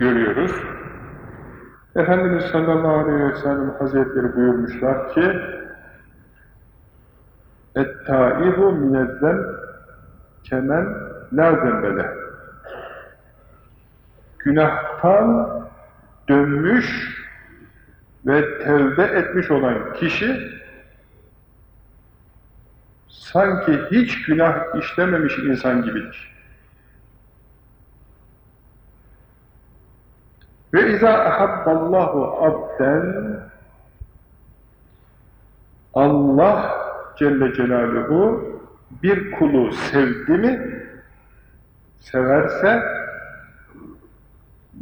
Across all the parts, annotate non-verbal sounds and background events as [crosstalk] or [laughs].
görüyoruz. Efendimiz sallallahu aleyhi ve sellem hazretleri buyurmuşlar ki اَتْتَائِبُ مِنَزَّمْ kemen la zembele günahtan dönmüş ve tevbe etmiş olan kişi sanki hiç günah işlememiş insan gibidir. Ve izâ ahabballahu abden Allah Celle Celaluhu bir kulu sevdi mi severse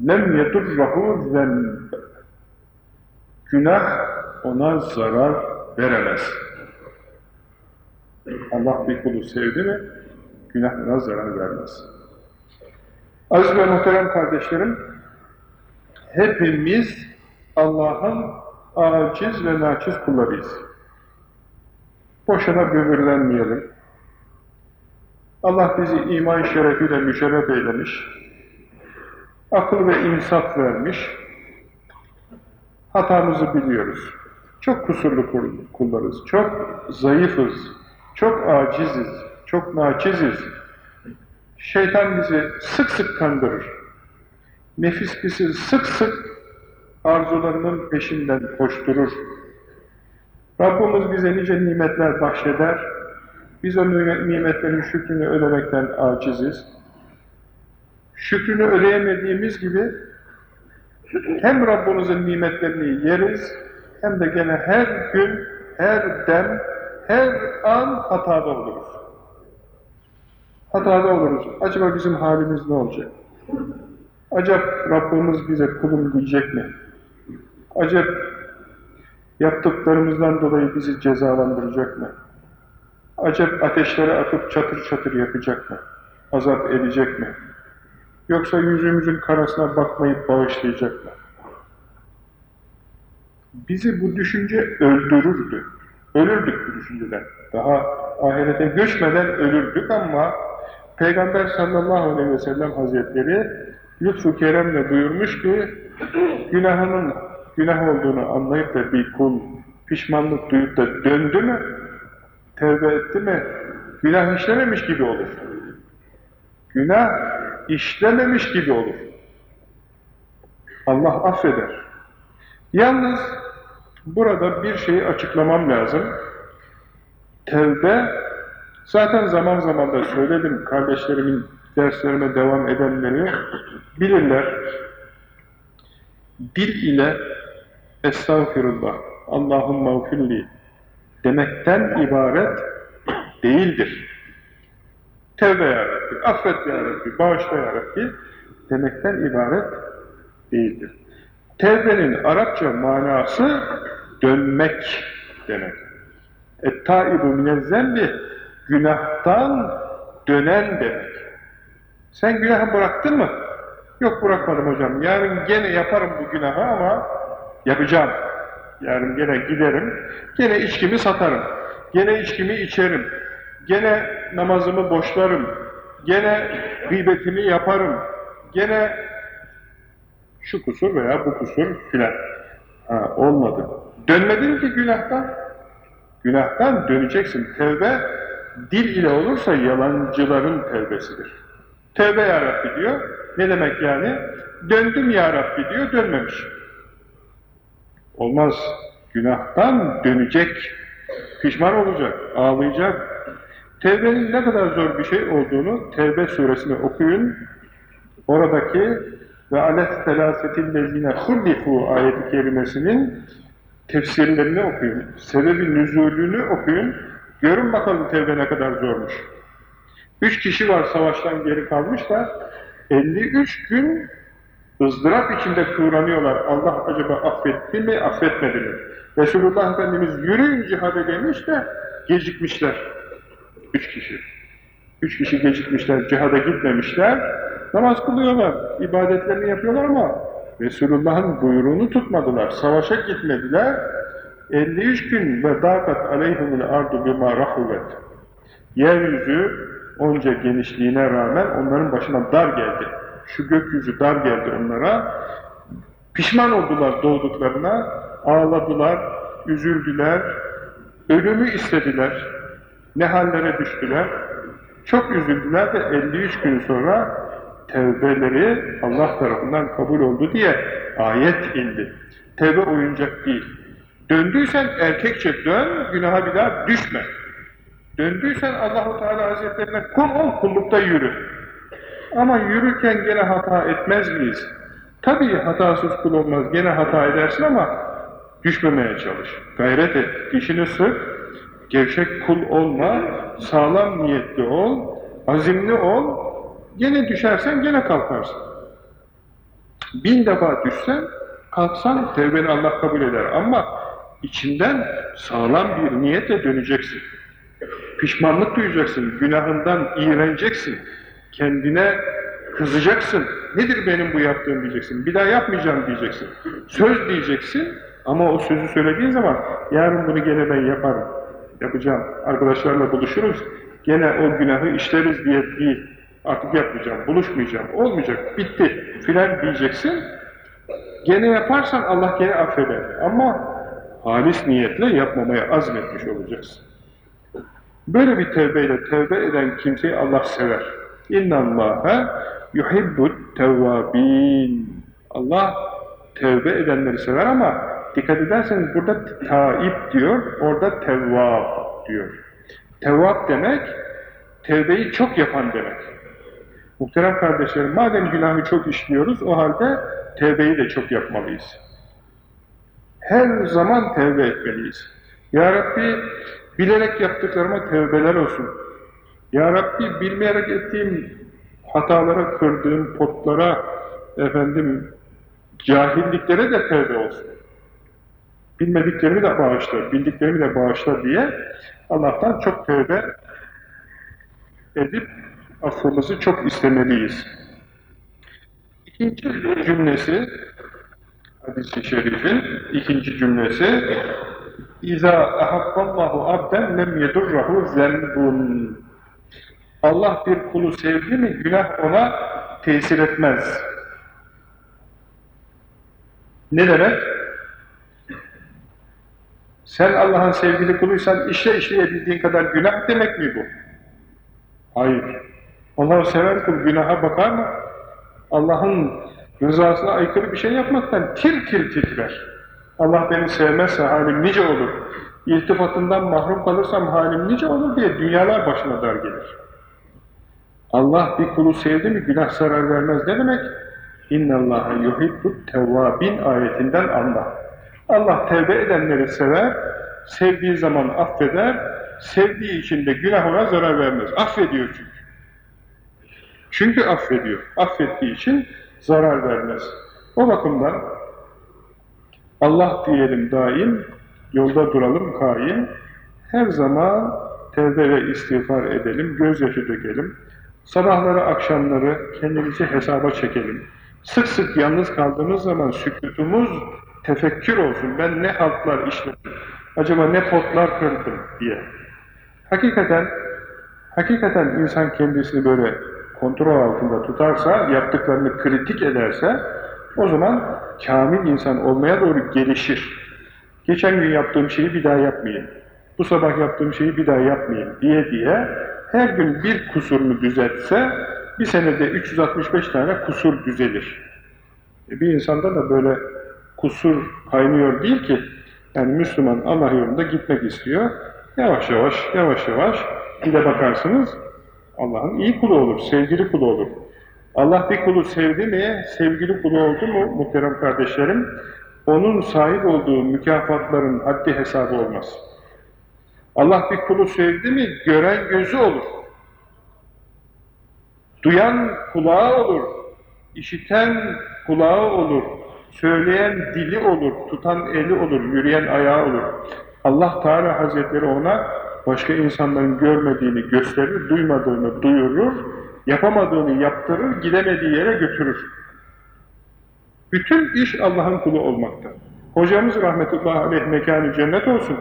lem yedurrahu zenb günah ona zarar veremez. Allah bir kulu sevdi mi günah ona zarar vermez. Aziz ve muhterem kardeşlerim hepimiz Allah'ın aciz ve naçiz kullarıyız. Boşuna böbürlenmeyelim. Allah bizi iman şerefiyle müşerref eylemiş. Akıl ve insaf vermiş. Hatamızı biliyoruz. Çok kusurlu kullarız. Çok zayıfız. Çok aciziz. Çok naçiziz. Şeytan bizi sık sık kandırır. Nefis bizi sık sık arzularının peşinden koşturur. Rabbimiz bize nice nimetler bahşeder. Biz o nimetlerin şükrünü ödemekten aciziz. Şükrünü ödeyemediğimiz gibi hem Rabbimizin nimetlerini yeriz hem de gene her gün, her dem, her an hatada oluruz. Hatada oluruz. Acaba bizim halimiz ne olacak? Acaba Rabbimiz bize kulum diyecek mi? Acaba yaptıklarımızdan dolayı bizi cezalandıracak mı? Acaba ateşlere atıp çatır çatır yakacak mı? Azap edecek mi? Yoksa yüzümüzün karasına bakmayıp bağışlayacak mı? Bizi bu düşünce öldürürdü. Ölürdük bu düşünceden. Daha ahirete göçmeden ölürdük ama Peygamber sallallahu aleyhi ve sellem hazretleri lütfu keremle buyurmuş ki günahının günah olduğunu anlayıp da bir kul pişmanlık duyup da döndü mü tevbe etti mi günah işlememiş gibi olur. Günah işlememiş gibi olur. Allah affeder. Yalnız burada bir şeyi açıklamam lazım. Tevbe, zaten zaman zaman da söyledim kardeşlerimin derslerime devam edenleri bilirler. Dil ile Estağfirullah, Allahum mağfirli demekten ibaret değildir. Tevbe ya affet ya Rabbi, bağışla ya demekten ibaret değildir. Tevbenin Arapça manası dönmek demek. Et-taibu minezzembi günahtan dönen demek. Sen günahı bıraktın mı? Yok bırakmadım hocam. Yarın gene yaparım bu günahı ama yapacağım. Yarın gene giderim, gene içkimi satarım, gene içkimi içerim, gene namazımı boşlarım, gene gıybetimi yaparım, gene şu kusur veya bu kusur filan. Ha, olmadı. Dönmedin ki günahtan. Günahtan döneceksin. Tevbe dil ile olursa yalancıların tevbesidir. Tevbe ya diyor. Ne demek yani? Döndüm ya diyor, dönmemiş. Olmaz. Günahtan dönecek. Pişman olacak, ağlayacak. Tevbenin ne kadar zor bir şey olduğunu Tevbe suresini okuyun. Oradaki ve alet felasetin lezine hullifu ayeti kerimesinin tefsirlerini okuyun. Sebebi nüzulünü okuyun. Görün bakalım tevbe ne kadar zormuş. Üç kişi var savaştan geri kalmış da 53 gün ızdırap içinde kıvranıyorlar. Allah acaba affetti mi, affetmedi mi? Resulullah Efendimiz yürüyün cihade demiş de gecikmişler. Üç kişi. Üç kişi gecikmişler, cihada gitmemişler. Namaz kılıyorlar, ibadetlerini yapıyorlar ama Resulullah'ın buyruğunu tutmadılar. Savaşa gitmediler. 53 gün ve dakat aleyhumul ardu bima rahuvet. Yeryüzü onca genişliğine rağmen onların başına dar geldi. Şu gökyüzü dar geldi onlara. Pişman oldular doğduklarına, ağladılar, üzüldüler, ölümü istediler, ne hallere düştüler. Çok üzüldüler de 53 gün sonra tevbeleri Allah tarafından kabul oldu diye ayet indi. Tevbe oyuncak değil. Döndüysen erkekçe dön, günaha bir daha düşme. Döndüysen Allahu Teala Hazretlerine kul ol, kullukta yürü. Ama yürürken gene hata etmez miyiz? Tabii hatasız kul olmaz, gene hata edersin ama düşmemeye çalış. Gayret et, dişini sık, gevşek kul olma, sağlam niyetli ol, azimli ol, gene düşersen gene kalkarsın. Bin defa düşsen, kalksan tevbeni Allah kabul eder ama içinden sağlam bir niyetle döneceksin. Pişmanlık duyacaksın, günahından iğreneceksin, kendine kızacaksın. Nedir benim bu yaptığım diyeceksin, bir daha yapmayacağım diyeceksin. Söz diyeceksin ama o sözü söylediğin zaman yarın bunu gene ben yaparım, yapacağım, arkadaşlarla buluşuruz, gene o günahı işleriz diye değil, artık yapmayacağım, buluşmayacağım, olmayacak, bitti filan diyeceksin. Gene yaparsan Allah gene affeder ama halis niyetle yapmamaya azmetmiş olacaksın. Böyle bir tevbeyle tevbe eden kimseyi Allah sever. İnna Allaha yuhibbut tevvabin. Allah tevbe edenleri sever ama dikkat ederseniz burada taib diyor, orada tevvab diyor. Tevvab demek, tevbeyi çok yapan demek. Muhterem kardeşlerim, madem günahı çok işliyoruz, o halde tevbeyi de çok yapmalıyız. Her zaman tevbe etmeliyiz. Ya Rabbi, bilerek yaptıklarıma tevbeler olsun. Ya Rabbi, bilmeyerek ettiğim hatalara, kırdığım potlara, efendim, cahilliklere de tevbe olsun. Bilmediklerimi de bağışla, bildiklerimi de bağışla diye Allah'tan çok tevbe edip affımızı çok istemeliyiz. İkinci cümlesi, hadis-i şerifin ikinci cümlesi İza ahabballahu abden lem yedurrahu zenbun Allah bir kulu sevdi mi günah ona tesir etmez. Ne demek? Sen Allah'ın sevgili kuluysan işle işleyebildiğin kadar günah demek mi bu? Hayır. Allah'ı seven kul günaha bakar mı? Allah'ın rızasına aykırı bir şey yapmaktan tir tir titrer. Allah beni sevmezse halim nice olur, iltifatından mahrum kalırsam halim nice olur diye dünyalar başına dar gelir. Allah bir kulu sevdi mi günah zarar vermez ne demek? اِنَّ اللّٰهَ يُحِبُّ tevvabin ayetinden anla. Allah tevbe edenleri sever, sevdiği zaman affeder, sevdiği için de günah ona zarar vermez. Affediyor çünkü. Çünkü affediyor. Affettiği için zarar vermez. O bakımdan Allah diyelim daim, yolda duralım kaim, her zaman tevbe ve istiğfar edelim, gözyaşı dökelim, sabahları akşamları kendimizi hesaba çekelim. Sık sık yalnız kaldığımız zaman sükutumuz tefekkür olsun, ben ne haltlar işledim, acaba ne potlar kırdım diye. Hakikaten, hakikaten insan kendisini böyle kontrol altında tutarsa, yaptıklarını kritik ederse, o zaman kamil insan olmaya doğru gelişir. Geçen gün yaptığım şeyi bir daha yapmayayım, bu sabah yaptığım şeyi bir daha yapmayayım diye diye her gün bir kusurunu düzeltse bir senede 365 tane kusur düzelir. E bir insanda da böyle kusur kaynıyor değil ki yani Müslüman Allah yolunda gitmek istiyor. Yavaş yavaş, yavaş yavaş bir de bakarsınız Allah'ın iyi kulu olur, sevgili kulu olur. Allah bir kulu sevdi mi, sevgili kulu oldu mu muhterem kardeşlerim, onun sahip olduğu mükafatların haddi hesabı olmaz. Allah bir kulu sevdi mi, gören gözü olur. Duyan kulağı olur, işiten kulağı olur, söyleyen dili olur, tutan eli olur, yürüyen ayağı olur. Allah Teala Hazretleri ona başka insanların görmediğini gösterir, duymadığını duyurur, yapamadığını yaptırır, gidemediği yere götürür. Bütün iş Allah'ın kulu olmakta. Hocamız rahmetullahi aleyh mekanı cennet olsun.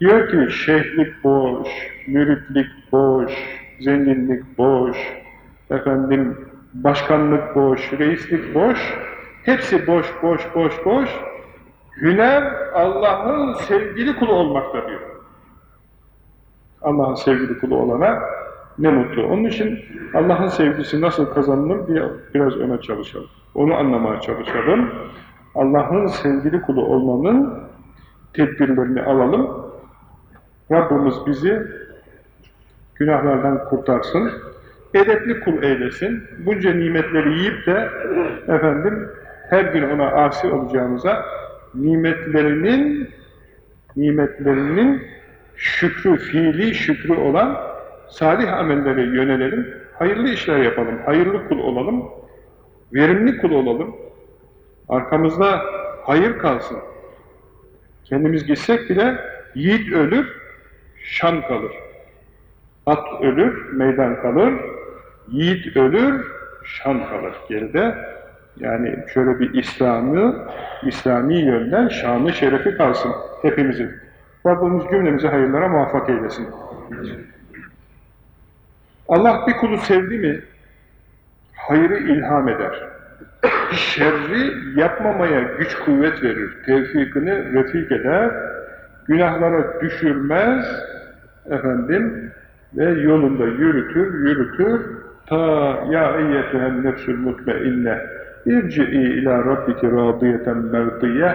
Diyor ki şeyhlik boş, müritlik boş, zenginlik boş, efendim başkanlık boş, reislik boş, hepsi boş, boş, boş, boş. Hüner Allah'ın sevgili kulu olmakta diyor. Allah'ın sevgili kulu olana ne mutlu. Onun için Allah'ın sevgisi nasıl kazanılır diye biraz öne çalışalım. Onu anlamaya çalışalım. Allah'ın sevgili kulu olmanın tedbirlerini alalım. Rabbimiz bizi günahlardan kurtarsın. Edepli kul eylesin. Bunca nimetleri yiyip de efendim her gün ona asi olacağımıza nimetlerinin nimetlerinin şükrü, fiili şükrü olan salih amellere yönelelim, hayırlı işler yapalım, hayırlı kul olalım, verimli kul olalım, arkamızda hayır kalsın. Kendimiz gitsek bile yiğit ölür, şan kalır. At ölür, meydan kalır, yiğit ölür, şan kalır geride. Yani şöyle bir İslam'ı, İslami yönden şanlı şerefi kalsın hepimizin. Rabbimiz cümlemizi hayırlara muvaffak eylesin. Allah bir kulu sevdi mi, hayrı ilham eder. Şerri yapmamaya güç kuvvet verir. Tevfikini refik eder. Günahlara düşürmez. Efendim ve yolunda yürütür, yürütür. Ta ya eyyetühen nefsül mutmeinne irci'i ila rabbiki radiyeten merdiye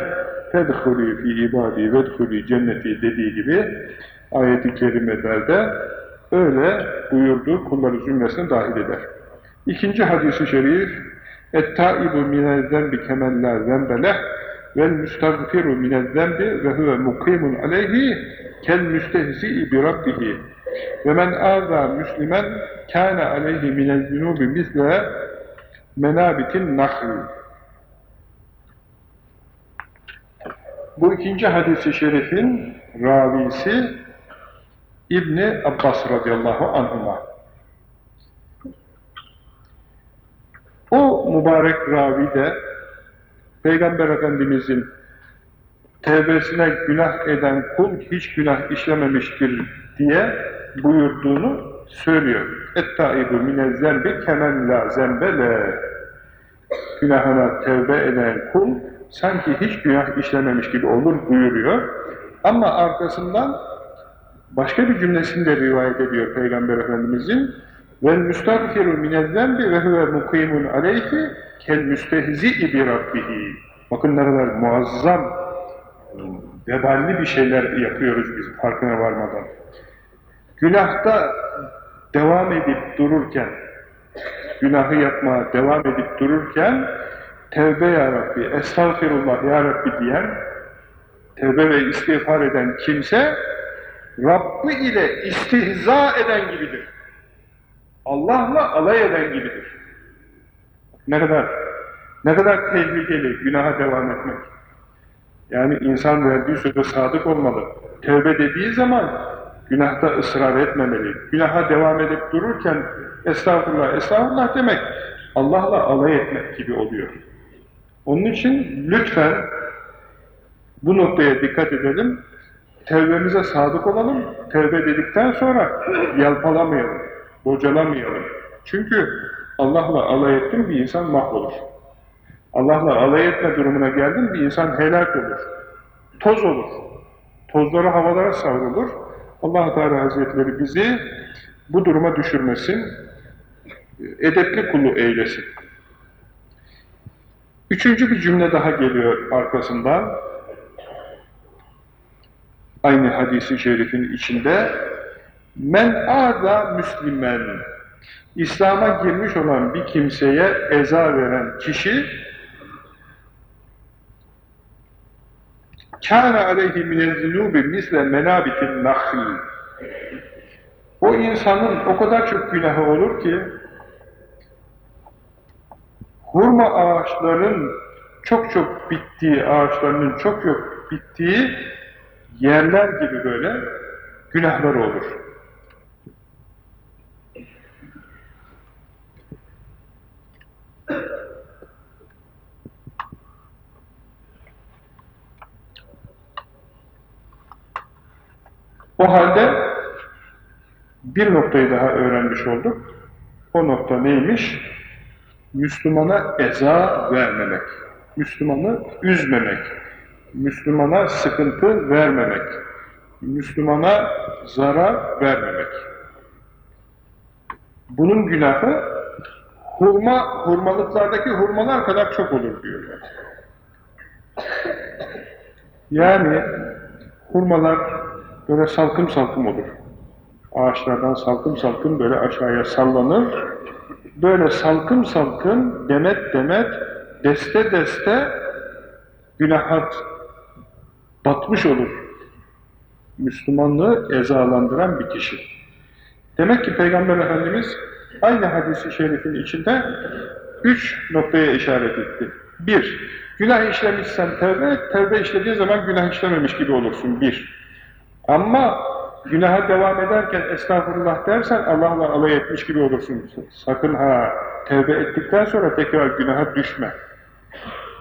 fedhulü fi ibadi vedhulü cenneti dediği gibi ayeti kerimelerde öyle buyurduğu kulları zümresine dahil eder. İkinci hadisi şerif اَتَّائِبُ مِنَ الذَّنْبِ كَمَنْ لَا ذَنْبَ لَهِ وَالْمُسْتَغْفِرُ مِنَ الذَّنْبِ وَهُوَ مُقِيمٌ عَلَيْهِ كَالْمُسْتَهْزِئِ بِرَبِّهِ وَمَنْ آذَى مُسْلِمًا كَانَ عَلَيْهِ مِنَ الذُّنُوبِ مِثْلَ مَنَابِتِ النَّخْلِ Bu ikinci hadisi şerifin ravisi İbni Abbas radıyallahu anhuma. O mübarek ravi de Peygamber Efendimizin tevbesine günah eden kul hiç günah işlememiştir diye buyurduğunu söylüyor. Et-taibu minezzer bi kemen la zembele. Günahına tevbe eden kul sanki hiç günah işlememiş gibi olur buyuruyor. Ama arkasından başka bir cümlesinde rivayet ediyor Peygamber Efendimizin vel müstagfiru minezzenbi ve huve mukimun aleyhi kel müstehzi'i bi rabbihi. Bakın ne kadar muazzam, veballi bir şeyler yapıyoruz biz farkına varmadan. Günahta devam edip dururken, günahı yapmaya devam edip dururken, tevbe ya Rabbi, estağfirullah ya Rabbi diyen, tevbe ve istiğfar eden kimse, Rabbi ile istihza eden gibidir. Allah'la alay eden gibidir. Ne kadar, ne kadar tehlikeli günaha devam etmek. Yani insan verdiği söze sadık olmalı. Tevbe dediği zaman günahta ısrar etmemeli. Günaha devam edip dururken estağfurullah, estağfurullah demek Allah'la alay etmek gibi oluyor. Onun için lütfen bu noktaya dikkat edelim. Tevbemize sadık olalım. Tevbe dedikten sonra yalpalamayalım, bocalamayalım. Çünkü Allah'la alay ettim bir insan mahvolur. Allah'la alay etme durumuna geldim bir insan helak olur. Toz olur. Tozları havalara savrulur. allah Teala Hazretleri bizi bu duruma düşürmesin. Edepli kulu eylesin. Üçüncü bir cümle daha geliyor arkasından. Aynı hadisi şerifin içinde. Men arda müslimen. İslam'a girmiş olan bir kimseye eza veren kişi kâne aleyhi minezzunûbi misle menabitin nahl o insanın o kadar çok günahı olur ki hurma ağaçlarının çok çok bittiği, ağaçlarının çok çok bittiği yerler gibi böyle günahlar olur. O halde bir noktayı daha öğrenmiş olduk. O nokta neymiş? Müslümana eza vermemek, Müslümanı üzmemek, Müslümana sıkıntı vermemek, Müslümana zarar vermemek. Bunun günahı hurma, hurmalıklardaki hurmalar kadar çok olur diyor. Yani hurmalar böyle salkım salkım olur. Ağaçlardan salkım salkım böyle aşağıya sallanır. Böyle salkım salkım, demet demet, deste deste günahat batmış olur. Müslümanlığı ezalandıran bir kişi. Demek ki Peygamber Efendimiz aynı hadisi şerifin içinde üç noktaya işaret etti. Bir, günah işlemişsen tevbe tevbe işlediğin zaman günah işlememiş gibi olursun. Bir. Ama günaha devam ederken estağfurullah dersen Allah'la alay etmiş gibi olursun. Sakın ha, tevbe ettikten sonra tekrar günaha düşme.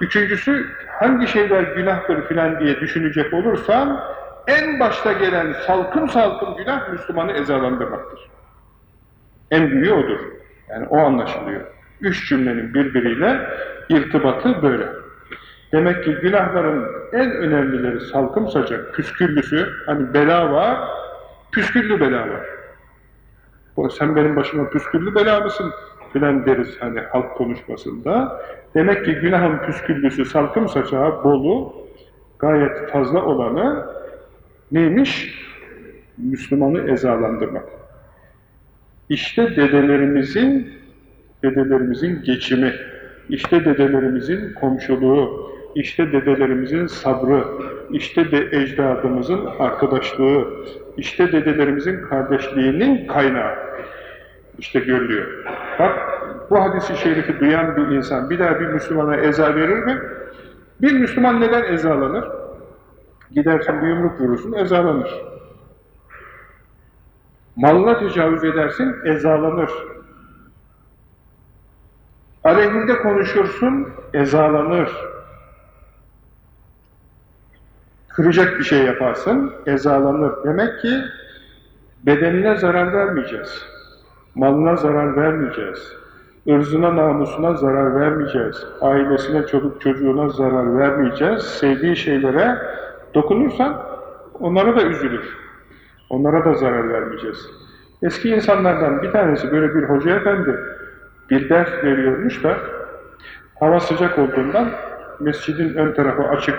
Üçüncüsü, hangi şeyler günahtır filan diye düşünecek olursan, en başta gelen salkım salkım günah Müslümanı ezalandırmaktır. En büyüğü odur. Yani o anlaşılıyor. Üç cümlenin birbiriyle irtibatı böyle. Demek ki günahların en önemlileri salkım sacak, püsküllüsü, hani bela var, püsküllü bela var. Sen benim başıma püsküllü bela mısın? filan deriz hani halk konuşmasında. Demek ki günahın püsküllüsü salkım saçağı bolu, gayet fazla olanı neymiş? Müslümanı ezalandırmak. İşte dedelerimizin dedelerimizin geçimi, işte dedelerimizin komşuluğu, işte dedelerimizin sabrı, işte de ecdadımızın arkadaşlığı, işte dedelerimizin kardeşliğinin kaynağı. İşte görülüyor. Bak, bu hadisi şerifi duyan bir insan bir daha bir Müslümana eza verir mi? Bir Müslüman neden ezalanır? Gidersin bir yumruk vurursun, ezalanır. Malına tecavüz edersin, ezalanır. Aleyhinde konuşursun, ezalanır. Kıracak bir şey yaparsın, ezalanır. Demek ki bedenine zarar vermeyeceğiz. Malına zarar vermeyeceğiz. ırzına, namusuna zarar vermeyeceğiz. Ailesine, çocuk çocuğuna zarar vermeyeceğiz. Sevdiği şeylere dokunursan onlara da üzülür. Onlara da zarar vermeyeceğiz. Eski insanlardan bir tanesi böyle bir hoca efendi bir ders veriyormuş da hava sıcak olduğundan mescidin ön tarafı açık,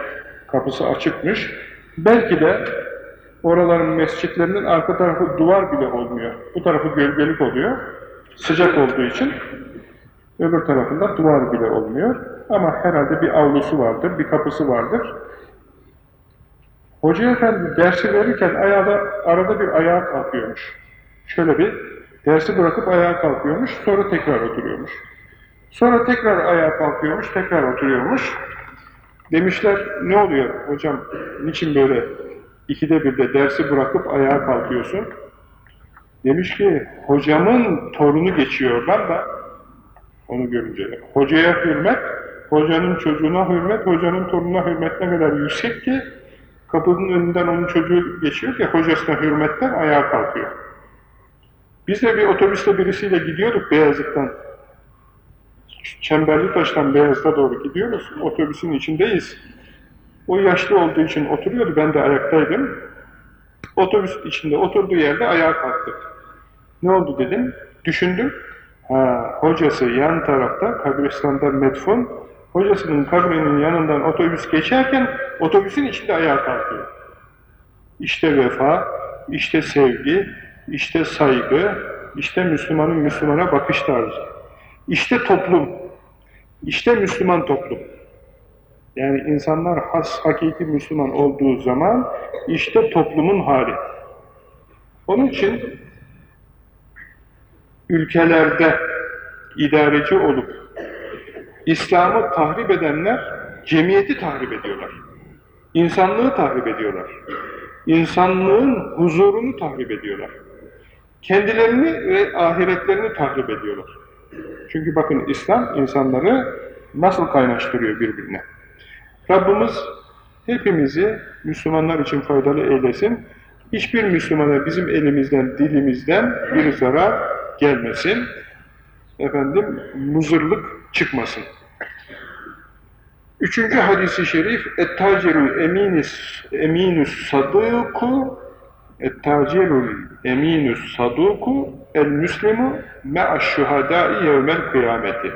kapısı açıkmış. Belki de oraların mescitlerinin arka tarafı duvar bile olmuyor. Bu tarafı gölgelik oluyor. Sıcak olduğu için öbür tarafında duvar bile olmuyor. Ama herhalde bir avlusu vardır, bir kapısı vardır. Hoca efendi dersi verirken ayağda, arada bir ayağa kalkıyormuş. Şöyle bir dersi bırakıp ayağa kalkıyormuş, sonra tekrar oturuyormuş. Sonra tekrar ayağa kalkıyormuş, tekrar oturuyormuş. Demişler, ne oluyor hocam, niçin böyle ikide bir de dersi bırakıp ayağa kalkıyorsun? Demiş ki, hocamın torunu geçiyorlar da, onu görünce. Hocaya hürmet, hocanın çocuğuna hürmet, hocanın torununa hürmet ne kadar yüksek ki, kapının önünden onun çocuğu geçiyor ki, hocasına hürmetten ayağa kalkıyor. Biz de bir otobüste birisiyle gidiyorduk Beyazıt'tan. Çemberli Taş'tan Beyazıt'a doğru gidiyoruz. Otobüsün içindeyiz. O yaşlı olduğu için oturuyordu, ben de ayaktaydım. Otobüs içinde oturduğu yerde ayağa kalktı. Ne oldu dedim, düşündüm. Ha, hocası yan tarafta, kabristanda metfun, hocasının kabrinin yanından otobüs geçerken otobüsün içinde ayağa kalkıyor. İşte vefa, işte sevgi, işte saygı, işte Müslümanın Müslümana bakış tarzı. İşte toplum, işte Müslüman toplum. Yani insanlar has, hakiki Müslüman olduğu zaman işte toplumun hali. Onun için ülkelerde idareci olup İslam'ı tahrip edenler cemiyeti tahrip ediyorlar. İnsanlığı tahrip ediyorlar. İnsanlığın huzurunu tahrip ediyorlar. Kendilerini ve ahiretlerini tahrip ediyorlar. Çünkü bakın İslam insanları nasıl kaynaştırıyor birbirine. Rabbimiz hepimizi Müslümanlar için faydalı eylesin. Hiçbir Müslümana bizim elimizden, dilimizden bir zarar gelmesin. efendim muzırlık çıkmasın. Üçüncü hadisi şerif et-taciru eminis eminus et-taciru eminus saduku el-müslimu me'aş şuhadai yevmel kıyameti.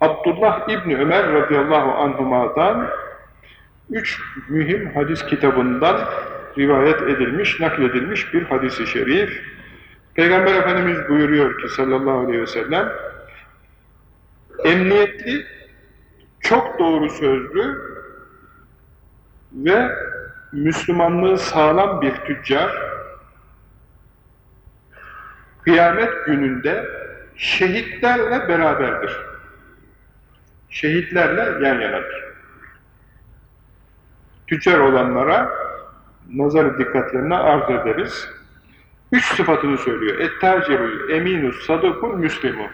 Abdullah İbni Ömer radıyallahu anhuma'dan üç mühim hadis kitabından rivayet edilmiş, nakledilmiş bir hadisi şerif. Peygamber Efendimiz buyuruyor ki sallallahu aleyhi ve sellem, emniyetli, çok doğru sözlü ve Müslümanlığı sağlam bir tüccar, kıyamet gününde şehitlerle beraberdir. Şehitlerle yan yanadır. Tüccar olanlara nazar dikkatlerine arz ederiz. Üç sıfatını söylüyor. Et-tacirul eminus sadukul müslimu.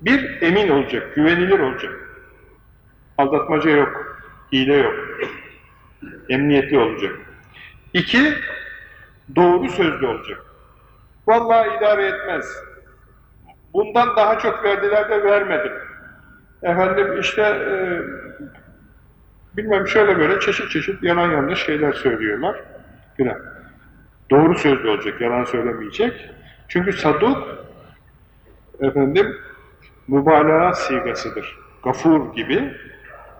Bir, emin olacak, güvenilir olacak. Aldatmaca yok, hile yok. Emniyetli olacak. İki, doğru sözlü olacak. Vallahi idare etmez. Bundan daha çok verdiler de vermedim. Efendim işte e, bilmem şöyle böyle çeşit çeşit yalan yanlış şeyler söylüyorlar. Filan. Doğru sözlü olacak, yalan söylemeyecek. Çünkü saduk efendim mübalağa sigasıdır. Gafur gibi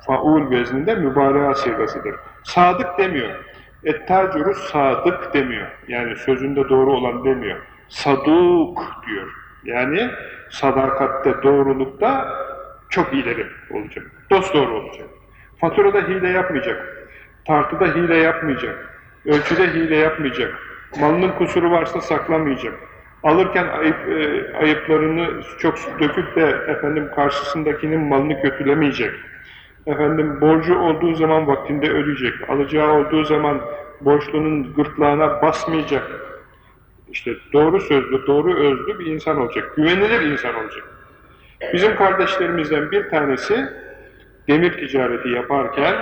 faul vezninde mübalağa sigasıdır. Sadık demiyor. Ettacurus sadık demiyor. Yani sözünde doğru olan demiyor. Saduk diyor. Yani sadakatte, doğrulukta çok ileri olacak. Dost doğru olacak. Faturada hile yapmayacak. Tartıda hile yapmayacak. Ölçüde hile yapmayacak. Malının kusuru varsa saklamayacak. Alırken ayıp, e, ayıplarını çok döküp de efendim karşısındakinin malını kötülemeyecek. Efendim borcu olduğu zaman vaktinde ödeyecek. Alacağı olduğu zaman borçlunun gırtlağına basmayacak. İşte doğru sözlü, doğru özlü bir insan olacak. Güvenilir insan olacak. Bizim kardeşlerimizden bir tanesi demir ticareti yaparken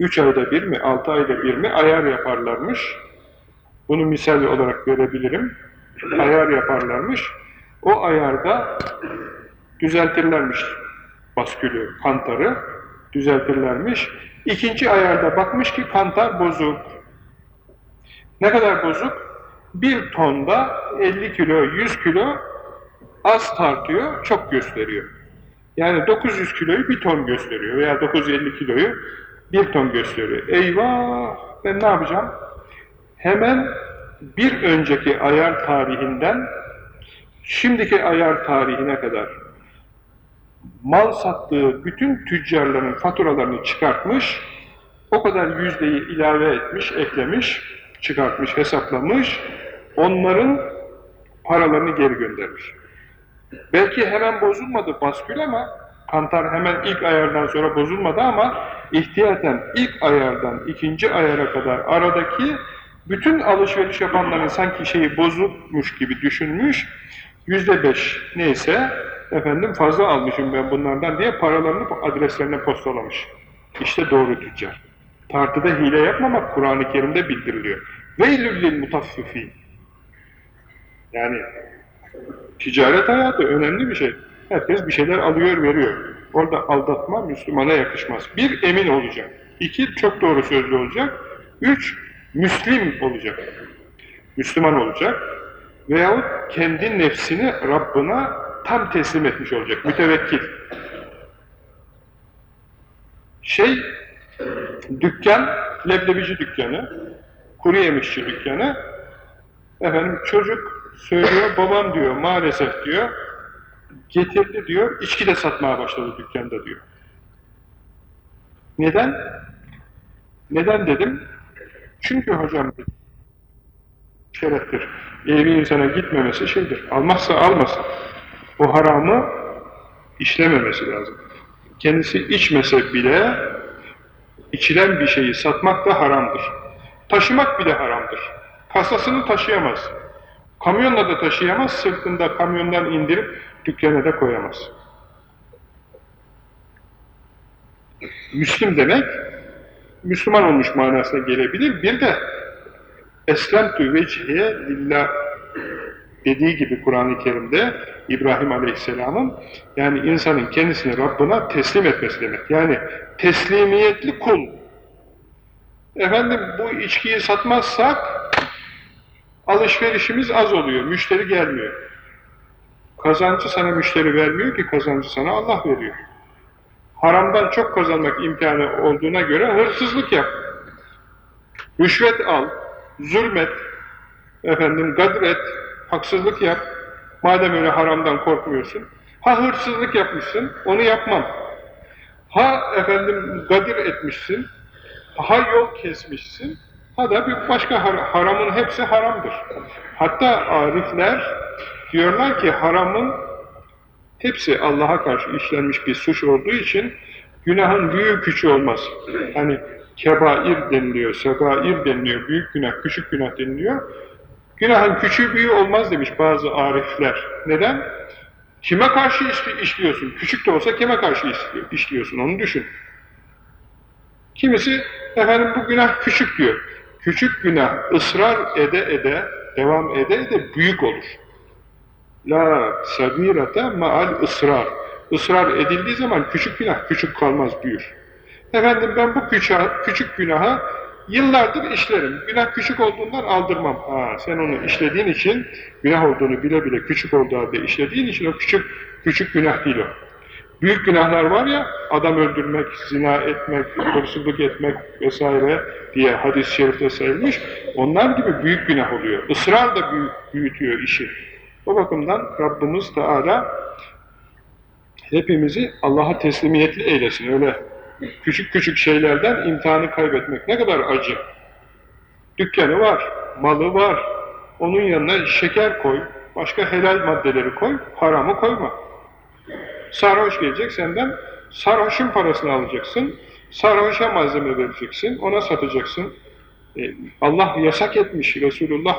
üç ayda bir mi, altı ayda bir mi ayar yaparlarmış. Bunu misal olarak verebilirim. Ayar yaparlarmış. O ayarda düzeltirlermiş baskülü, kantarı düzeltirlermiş. İkinci ayarda bakmış ki kantar bozuk. Ne kadar bozuk? Bir tonda 50 kilo, 100 kilo az tartıyor, çok gösteriyor. Yani 900 kiloyu bir ton gösteriyor veya 950 kiloyu bir ton gösteriyor. Eyvah! Ben ne yapacağım? Hemen bir önceki ayar tarihinden şimdiki ayar tarihine kadar mal sattığı bütün tüccarların faturalarını çıkartmış, o kadar yüzdeyi ilave etmiş, eklemiş, çıkartmış, hesaplamış, onların paralarını geri göndermiş. Belki hemen bozulmadı baskül ama, kantar hemen ilk ayardan sonra bozulmadı ama ihtiyaten ilk ayardan ikinci ayara kadar aradaki bütün alışveriş yapanların sanki şeyi bozulmuş gibi düşünmüş, yüzde beş neyse efendim fazla almışım ben bunlardan diye paralarını adreslerine postalamış. İşte doğru tüccar. Tartıda hile yapmamak Kur'an-ı Kerim'de bildiriliyor. Veylül mutaffifin. Yani ticaret hayatı önemli bir şey. Herkes bir şeyler alıyor, veriyor. Orada aldatma Müslümana yakışmaz. Bir, emin olacak. İki, çok doğru sözlü olacak. Üç, Müslim olacak. Müslüman olacak. Veyahut kendi nefsini Rabbına tam teslim etmiş olacak. Mütevekkil. Şey, dükkan, leblebici dükkanı, kuru yemişçi dükkanı, efendim çocuk söylüyor, babam diyor, maalesef diyor, getirdi diyor, içki de satmaya başladı dükkanda diyor. Neden? Neden dedim? Çünkü hocam şereftir. Bir insana gitmemesi şeydir. Almazsa almasın. O haramı işlememesi lazım. Kendisi içmese bile içilen bir şeyi satmak da haramdır. Taşımak bile haramdır. Kasasını taşıyamaz. Kamyonla da taşıyamaz, sırtında kamyondan indirip dükkana da koyamaz. Müslüm demek, Müslüman olmuş manasına gelebilir. Bir de eslemtü vecihiye lillah dediği gibi Kur'an-ı Kerim'de İbrahim Aleyhisselam'ın yani insanın kendisini Rabbına teslim etmesi demek. Yani teslimiyetli kul. Efendim bu içkiyi satmazsak alışverişimiz az oluyor, müşteri gelmiyor. Kazancı sana müşteri vermiyor ki kazancı sana Allah veriyor. Haramdan çok kazanmak imkanı olduğuna göre hırsızlık yap. Rüşvet al, zulmet, efendim gadret, haksızlık yap. Madem öyle haramdan korkmuyorsun. Ha hırsızlık yapmışsın, onu yapmam. Ha efendim gadir etmişsin, ha yol kesmişsin, ha da bir başka har haramın hepsi haramdır. Hatta arifler diyorlar ki haramın hepsi Allah'a karşı işlenmiş bir suç olduğu için günahın büyük küçüğü olmaz. Hani kebair deniliyor, segair deniliyor, büyük günah, küçük günah deniliyor. Günahın küçüğü büyüğü olmaz demiş bazı arifler. Neden? Kime karşı işliyorsun? Küçük de olsa kime karşı işliyorsun? Onu düşün. Kimisi efendim bu günah küçük diyor. Küçük günah ısrar ede ede, devam ede ede büyük olur. La sabirata maal ısrar. Israr edildiği zaman küçük günah küçük kalmaz büyür. Efendim ben bu küçük, küçük günaha yıllardır işlerim. Günah küçük olduğundan aldırmam. Ha, sen onu işlediğin için, günah olduğunu bile bile küçük olduğu halde işlediğin için o küçük küçük günah değil o. Büyük günahlar var ya, adam öldürmek, zina etmek, hırsızlık etmek vesaire diye hadis-i şerifte sayılmış, onlar gibi büyük günah oluyor. Israr da büyük, büyütüyor işi. O bakımdan Rabbimiz Teala hepimizi Allah'a teslimiyetli eylesin. Öyle küçük küçük şeylerden imtihanı kaybetmek ne kadar acı. Dükkanı var, malı var. Onun yanına şeker koy, başka helal maddeleri koy, haramı koyma. Sarhoş gelecek senden, sarhoşun parasını alacaksın, sarhoşa malzeme vereceksin, ona satacaksın. E, Allah yasak etmiş, Resulullah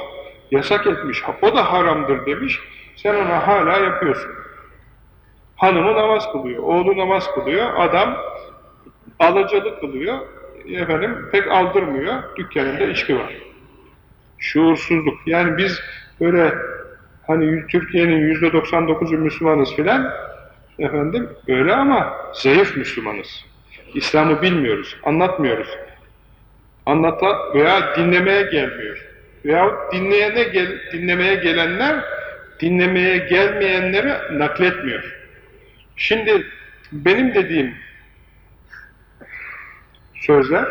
yasak etmiş, o da haramdır demiş, sen ona hala yapıyorsun. Hanımı namaz kılıyor, oğlu namaz kılıyor, adam alacalı kılıyor, efendim pek aldırmıyor, dükkanında içki var. Şuursuzluk. Yani biz böyle hani Türkiye'nin yüzde 99'u Müslümanız filan, efendim öyle ama zayıf Müslümanız. İslam'ı bilmiyoruz, anlatmıyoruz. Anlata veya dinlemeye gelmiyor. Veya dinleyene gel, dinlemeye gelenler dinlemeye gelmeyenleri nakletmiyor. Şimdi benim dediğim sözler,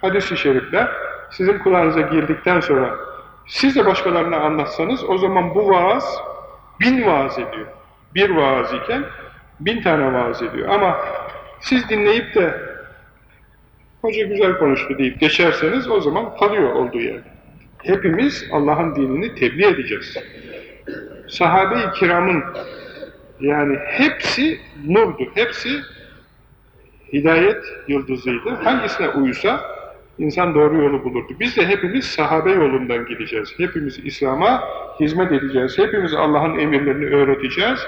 hadis-i şerifler sizin kulağınıza girdikten sonra siz de başkalarına anlatsanız o zaman bu vaaz bin vaaz ediyor. Bir vaaz iken bin tane vaaz ediyor. Ama siz dinleyip de hoca güzel konuştu deyip geçerseniz o zaman kalıyor olduğu yerde. Hepimiz Allah'ın dinini tebliğ edeceğiz. Sahabe-i kiramın yani hepsi nurdu, hepsi hidayet yıldızıydı. Hangisine uysa insan doğru yolu bulurdu. Biz de hepimiz sahabe yolundan gideceğiz. Hepimiz İslam'a hizmet edeceğiz. Hepimiz Allah'ın emirlerini öğreteceğiz.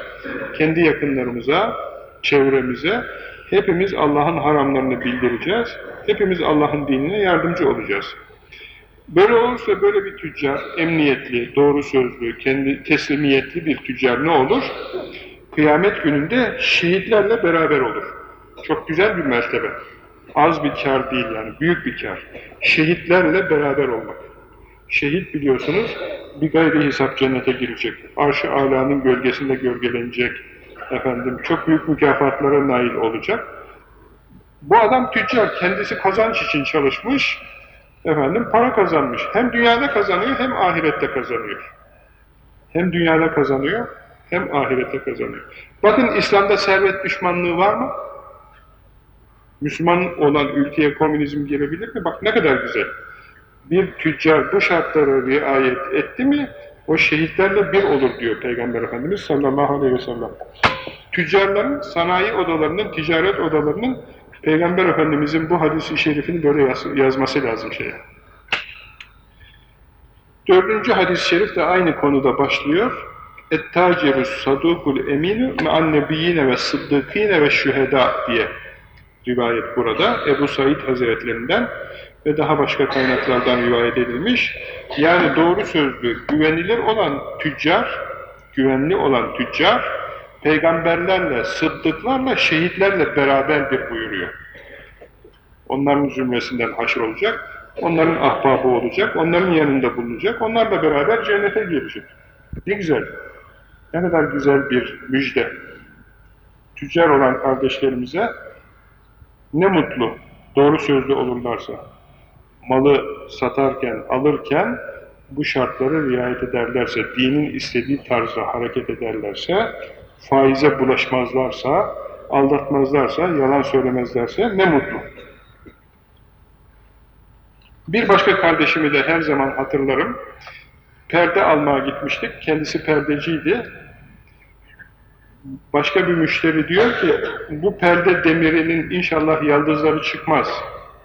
Kendi yakınlarımıza, çevremize. Hepimiz Allah'ın haramlarını bildireceğiz. Hepimiz Allah'ın dinine yardımcı olacağız. Böyle olursa böyle bir tüccar, emniyetli, doğru sözlü, kendi teslimiyetli bir tüccar ne olur? Kıyamet gününde şehitlerle beraber olur. Çok güzel bir mertebe. Az bir kar değil yani, büyük bir kar. Şehitlerle beraber olmak. Şehit biliyorsunuz, bir gayri hesap cennete girecek. Arş-ı Ala'nın gölgesinde gölgelenecek. Efendim, çok büyük mükafatlara nail olacak. Bu adam tüccar, kendisi kazanç için çalışmış, efendim para kazanmış. Hem dünyada kazanıyor, hem ahirette kazanıyor. Hem dünyada kazanıyor, hem ahirette kazanıyor. Bakın İslam'da servet düşmanlığı var mı? Müslüman olan ülkeye komünizm girebilir mi? Bak ne kadar güzel. Bir tüccar bu şartlara riayet etti mi, o şehitlerle bir olur diyor Peygamber Efendimiz sallallahu aleyhi ve sellem. Tüccarların, sanayi odalarının, ticaret odalarının Peygamber Efendimizin bu hadisi şerifini böyle yaz, yazması lazım şeye. Dördüncü hadis-i şerif de aynı konuda başlıyor. اَتَّاciru sadukul eminu me'an nebiyyine ve sıddıkine ve şüheda diye. rivayet burada. Ebu Said Hazretlerinden ve daha başka kaynaklardan rivayet edilmiş. Yani doğru sözlü, güvenilir olan tüccar, güvenli olan tüccar, peygamberlerle, sıddıklarla, şehitlerle beraberdir buyuruyor. Onların zümresinden haşr olacak, onların ahbabı olacak, onların yanında bulunacak, onlarla beraber cennete girecek. Ne güzel, ne kadar güzel bir müjde. Tüccar olan kardeşlerimize ne mutlu, doğru sözlü olurlarsa, malı satarken, alırken bu şartları riayet ederlerse, dinin istediği tarzda hareket ederlerse, faize bulaşmazlarsa, aldatmazlarsa, yalan söylemezlerse ne mutlu. Bir başka kardeşimi de her zaman hatırlarım. Perde almaya gitmiştik. Kendisi perdeciydi. Başka bir müşteri diyor ki, bu perde demirinin inşallah yaldızları çıkmaz.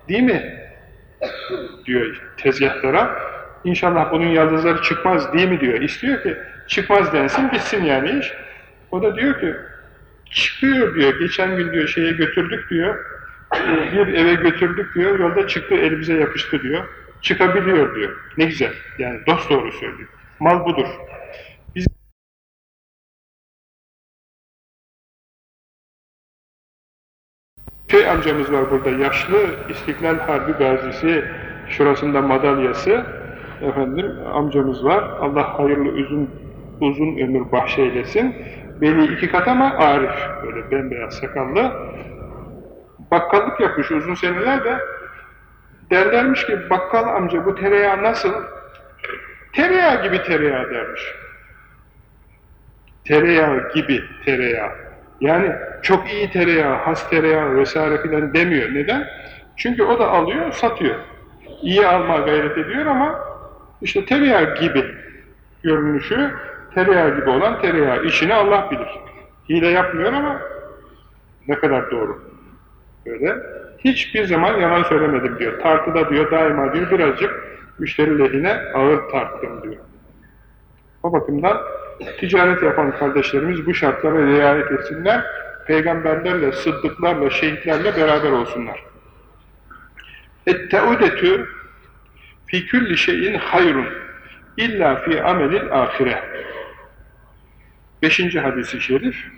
Değil mi? Diyor tezgahlara. İnşallah bunun yaldızları çıkmaz değil mi diyor. İstiyor ki çıkmaz densin bitsin yani iş. O da diyor ki çıkıyor diyor. Geçen gün diyor şeye götürdük diyor. Bir eve götürdük diyor. Yolda çıktı elimize yapıştı diyor. Çıkabiliyor diyor. Ne güzel. Yani dost doğru söylüyor. Mal budur. Şey amcamız var burada, yaşlı İstiklal Harbi gazisi, şurasında madalyası, efendim amcamız var, Allah hayırlı uzun, uzun ömür bahşeylesin, beni iki kat ama Arif, böyle bembeyaz sakallı, bakkallık yapmış uzun seneler de, derlermiş ki bakkal amca bu tereyağı nasıl? Tereyağı gibi tereyağı dermiş. Tereyağı gibi tereyağı. Yani çok iyi tereyağı, has tereyağı vesaire filan demiyor. Neden? Çünkü o da alıyor, satıyor. İyi alma gayret ediyor ama işte tereyağı gibi görünüşü, tereyağı gibi olan tereyağı. işini Allah bilir. Hile yapmıyor ama ne kadar doğru. Böyle. Hiçbir zaman yalan söylemedim diyor. Tartıda diyor, daima diyor, birazcık müşteri lehine ağır tarttım diyor. O bakımdan ticaret yapan kardeşlerimiz bu şartlara riayet etsinler, peygamberlerle, sıddıklarla, şehitlerle beraber olsunlar. اَتَّعُدَتü fi külli şeyin hayrun illa fi amelil ahire. Beşinci hadisi şerif.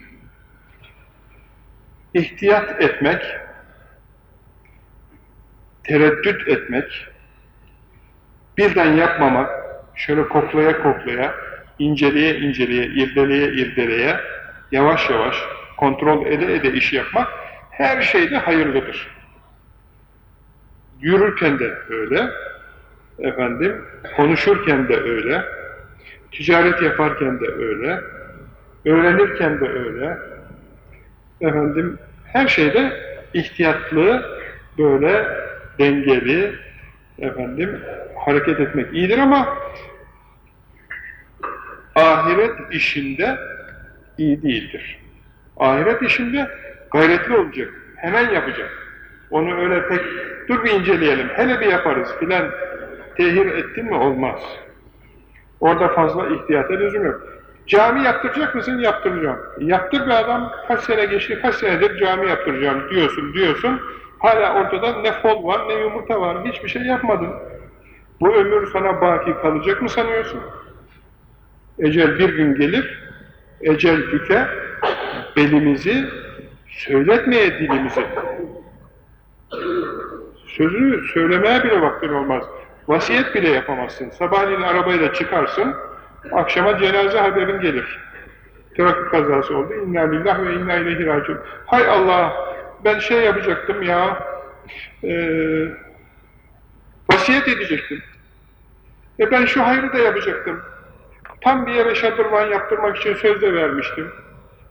İhtiyat etmek, tereddüt etmek, birden yapmamak, şöyle koklaya koklaya, inceleye inceleye, irdeleye irdeleye, yavaş yavaş kontrol ede ede iş yapmak her şeyde hayırlıdır. Yürürken de öyle, efendim, konuşurken de öyle, ticaret yaparken de öyle, öğrenirken de öyle, efendim, her şeyde ihtiyatlı, böyle dengeli, efendim, hareket etmek iyidir ama ahiret işinde iyi değildir. Ahiret işinde gayretli olacak, hemen yapacak. Onu öyle pek, dur bir inceleyelim, hele bir yaparız filan tehir ettin mi olmaz. Orada fazla ihtiyata lüzum yok. Cami yaptıracak mısın? Yaptıracağım. Yaptır bir adam, kaç sene geçti, kaç senedir cami yaptıracağım diyorsun, diyorsun. Hala ortada ne fol var, ne yumurta var, hiçbir şey yapmadın. Bu ömür sana baki kalacak mı sanıyorsun? Ecel bir gün gelir, ecel tüke, belimizi, söyletmeye dilimizi. Sözünü söylemeye bile vaktin olmaz. Vasiyet bile yapamazsın. Sabahleyin arabayla çıkarsın, akşama cenaze haberin gelir. Trafik kazası oldu. İnna lillah ve inna ileyhi raciun. Hay Allah, ben şey yapacaktım ya, e, vasiyet edecektim. E ben şu hayrı da yapacaktım. Tam bir yere şadırvan yaptırmak için söz de vermiştim.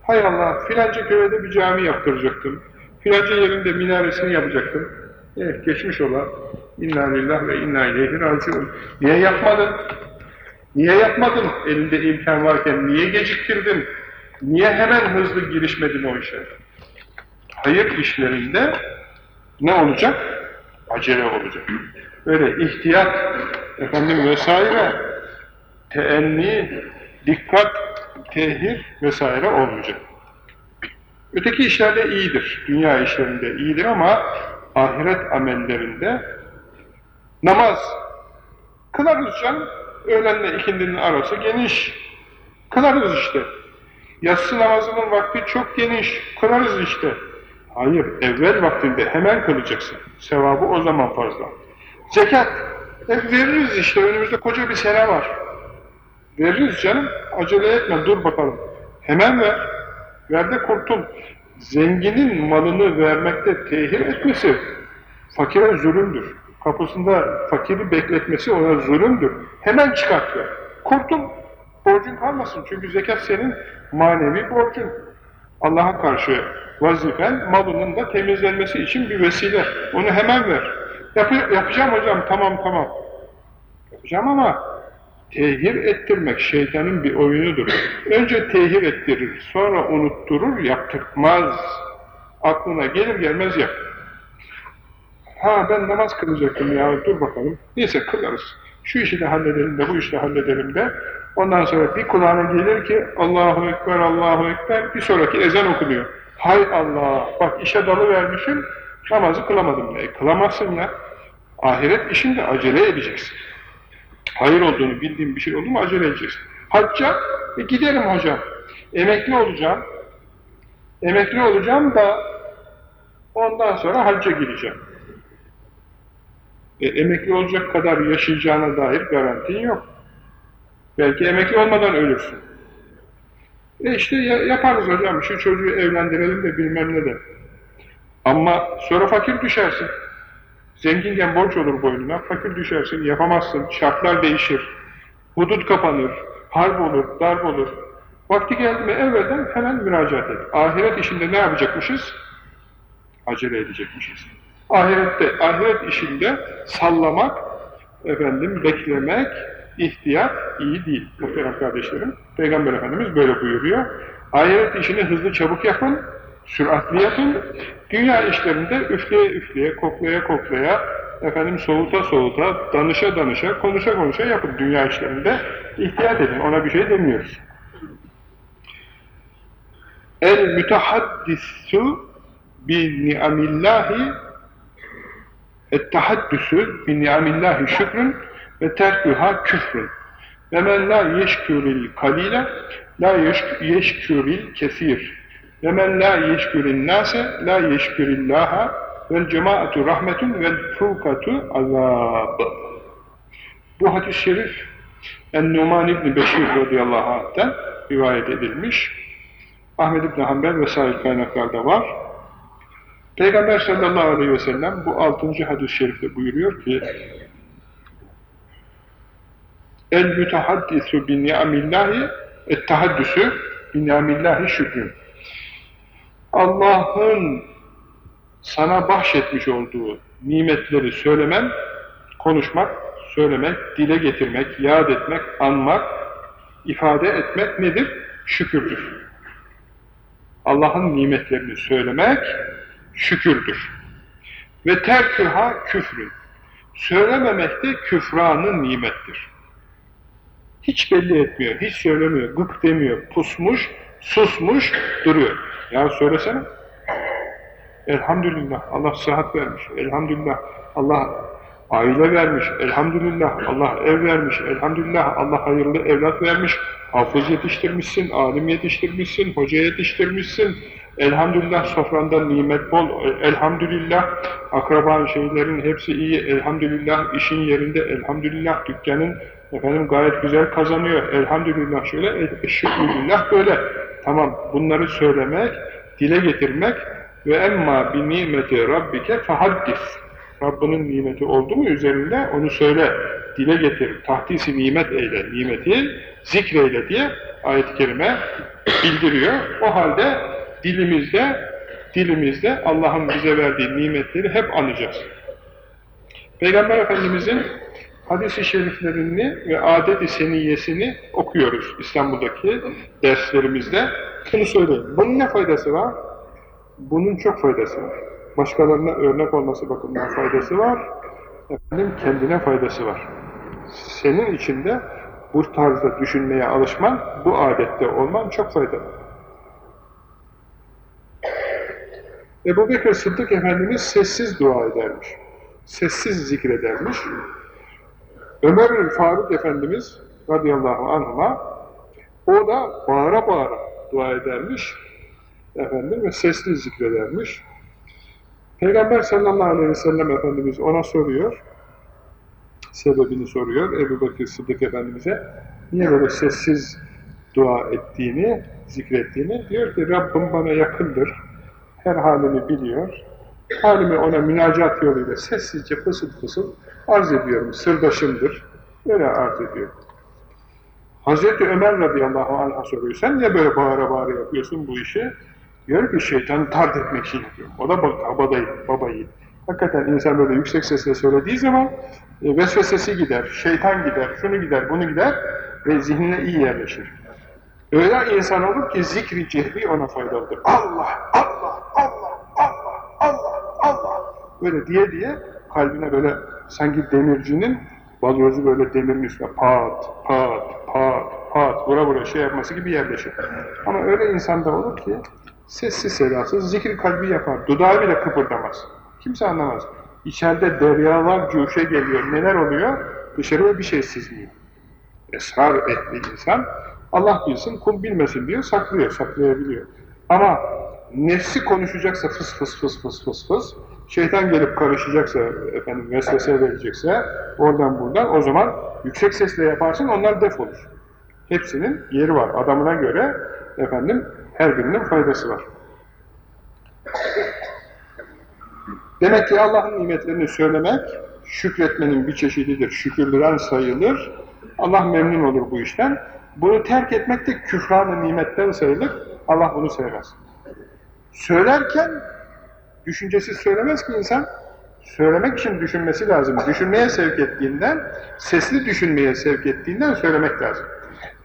Hay Allah, filanca köyde bir cami yaptıracaktım. Filanca yerinde minaresini yapacaktım. Evet, geçmiş ola. İnna lillah ve inna ileyhi raciun. Niye yapmadın? Niye yapmadın? Elinde imkan varken niye geciktirdin? Niye hemen hızlı girişmedin o işe? Hayır işlerinde ne olacak? Acele olacak. Öyle ihtiyat, efendim vesaire, teenni, dikkat, tehir vesaire olmayacak. Öteki işlerde iyidir, dünya işlerinde iyidir ama ahiret amellerinde namaz kılarız canım. Öğlenle ikindinin arası geniş. Kılarız işte. Yatsı namazının vakti çok geniş. Kılarız işte. Hayır, evvel vaktinde hemen kılacaksın. Sevabı o zaman fazla. Zekat. E veririz işte, önümüzde koca bir sene var. Veririz canım, acele etme, dur bakalım. Hemen ver. Ver de kurtul. Zenginin malını vermekte tehir etmesi fakire zulümdür. Kapısında fakiri bekletmesi ona zulümdür. Hemen çıkart ver. Kurtul. Borcun kalmasın. Çünkü zekat senin manevi borcun. Allah'a karşı vazifen malının da temizlenmesi için bir vesile. Onu hemen ver. Yap yapacağım hocam, tamam tamam. Yapacağım ama tehir ettirmek şeytanın bir oyunudur. Önce tehir ettirir, sonra unutturur, yaptırmaz. Aklına gelir gelmez yap. Ha ben namaz kılacaktım ya, dur bakalım. Neyse kılarız. Şu işi de halledelim de, bu işi de halledelim de. Ondan sonra bir kulağına gelir ki Allahu Ekber, Allahu Ekber, bir sonraki ezan okunuyor. Hay Allah, bak işe dalı vermişim, namazı kılamadım. E, kılamazsın ya. Ahiret işinde acele edeceksin. Hayır olduğunu bildiğim bir şey oldu mu acele edeceksin. Hacca, e, giderim hocam. Emekli olacağım. Emekli olacağım da ondan sonra hacca gireceğim. E, emekli olacak kadar yaşayacağına dair garantin yok. Belki emekli olmadan ölürsün. E işte yaparız hocam, şu çocuğu evlendirelim de bilmem ne de. Ama sonra fakir düşersin. Zenginken borç olur boynuna, fakir düşersin, yapamazsın, şartlar değişir. Hudut kapanır, harp olur, darp olur. Vakti geldi mi evvelden hemen müracaat et. Ahiret işinde ne yapacakmışız? Acele edecekmişiz. Ahirette, ahiret işinde sallamak, efendim beklemek, ihtiyat iyi değil muhterem kardeşlerim. Peygamber Efendimiz böyle buyuruyor. Ahiret işini hızlı çabuk yapın, süratli. Dünya işlerinde üfleye üfleye, koklaya koklaya, efendim soğuta soğuta, danışa danışa, konuşa konuşa yapın dünya işlerinde. İhtiyat edin, ona bir şey demiyoruz. El mütehaddisu bi ni'amillahi et-tahaddüsü bi ni'amillahi şükrün ve terküha küfrün. Ve men la yeşküril kalile la yeşküril kesir. Ve men la yeşkürin nase la yeşkürillaha vel cemaatu rahmetun vel furkatu azab. Bu hadis-i şerif En-Numan İbni Beşir radıyallahu anh'ten rivayet edilmiş. Ahmed İbni Hanbel vesaire kaynaklarda var. Peygamber sallallahu aleyhi ve sellem bu altıncı hadis-i şerifte buyuruyor ki El mütehaddisu bin ni'amillahi et tahaddüsü bin ni'amillahi şükrün. Allah'ın sana bahşetmiş olduğu nimetleri söylemen, konuşmak, söylemek, dile getirmek, yad etmek, anmak, ifade etmek nedir? Şükürdür. Allah'ın nimetlerini söylemek şükürdür. Ve terküha küfrün. Söylememek de küfranın nimettir. Hiç belli etmiyor, hiç söylemiyor, gık demiyor, pusmuş, susmuş, duruyor. Ya söylesene. Elhamdülillah Allah sıhhat vermiş. Elhamdülillah Allah aile vermiş. Elhamdülillah Allah ev vermiş. Elhamdülillah Allah hayırlı evlat vermiş. Hafız yetiştirmişsin, alim yetiştirmişsin, hoca yetiştirmişsin. Elhamdülillah sofranda nimet bol. Elhamdülillah akraban şeylerin hepsi iyi. Elhamdülillah işin yerinde. Elhamdülillah dükkanın efendim gayet güzel kazanıyor. Elhamdülillah şöyle, şükrülillah böyle. Tamam bunları söylemek, dile getirmek ve emma bi nimeti rabbike fahaddis. Rabbinin nimeti oldu mu üzerinde onu söyle, dile getir, tahdisi nimet eyle, nimeti zikreyle diye ayet-i kerime bildiriyor. O halde dilimizde dilimizde Allah'ın bize verdiği nimetleri hep anacağız. Peygamber Efendimizin hadis-i şeriflerini ve adet-i seniyesini okuyoruz İstanbul'daki derslerimizde. Bunu söyleyeyim. Bunun ne faydası var? Bunun çok faydası var. Başkalarına örnek olması bakımından faydası var. Efendim kendine faydası var. Senin içinde bu tarzda düşünmeye alışman, bu adette olman çok faydalı. Ebu Bekir Sıddık Efendimiz sessiz dua edermiş. Sessiz zikredermiş. Ömer Faruk Efendimiz radıyallahu anh'a o da bağıra bağıra dua edermiş. Efendim ve sesli zikredermiş. Peygamber sallallahu aleyhi ve sellem Efendimiz ona soruyor. Sebebini soruyor Ebu Bekir Sıddık Efendimiz'e. Niye böyle sessiz dua ettiğini, zikrettiğini diyor ki Rabbim bana yakındır. Her halimi biliyor. Halimi ona münacat yoluyla sessizce fısıl fısıl arz ediyorum. Sırdaşımdır. Öyle arz ediyor. Hazreti Ömer radıyallahu anh'a soruyor. Sen niye böyle bağıra bağıra yapıyorsun bu işi? Diyor ki şeytanı tard etmek için yapıyor. O da babayı, babayı. Hakikaten insan böyle yüksek sesle söylediği zaman e, vesvesesi gider, şeytan gider, şunu gider, bunu gider ve zihnine iyi yerleşir. Öyle insan olur ki zikri cehri ona faydalıdır. Allah, Allah, Allah, Allah, Allah, Allah. Böyle diye diye kalbine böyle sanki demircinin balyozu böyle demirin üstüne pat, pat, pat, pat, vura vura şey yapması gibi yerleşir. Ama öyle insanda olur ki sessiz sedasız zikir kalbi yapar. Dudağı bile kıpırdamaz. Kimse anlamaz. İçeride deryalar coşa geliyor. Neler oluyor? Dışarıya bir şey sızmıyor. Esrar ehli insan Allah bilsin, kul bilmesin diyor, saklıyor, saklayabiliyor. Ama nefsi konuşacaksa fıs fıs fıs fıs fıs fıs, şeytan gelip karışacaksa, efendim vesvese verecekse, oradan buradan, o zaman yüksek sesle yaparsın, onlar defolur. Hepsinin yeri var. Adamına göre, efendim, her birinin faydası var. Demek ki Allah'ın nimetlerini söylemek, şükretmenin bir çeşididir. Şükürlüren sayılır. Allah memnun olur bu işten. Bunu terk etmek de küfran-ı nimetten sayılır. Allah bunu sevmez. Söylerken düşüncesiz söylemez ki insan. Söylemek için düşünmesi lazım. Düşünmeye sevk ettiğinden, sesli düşünmeye sevk ettiğinden söylemek lazım.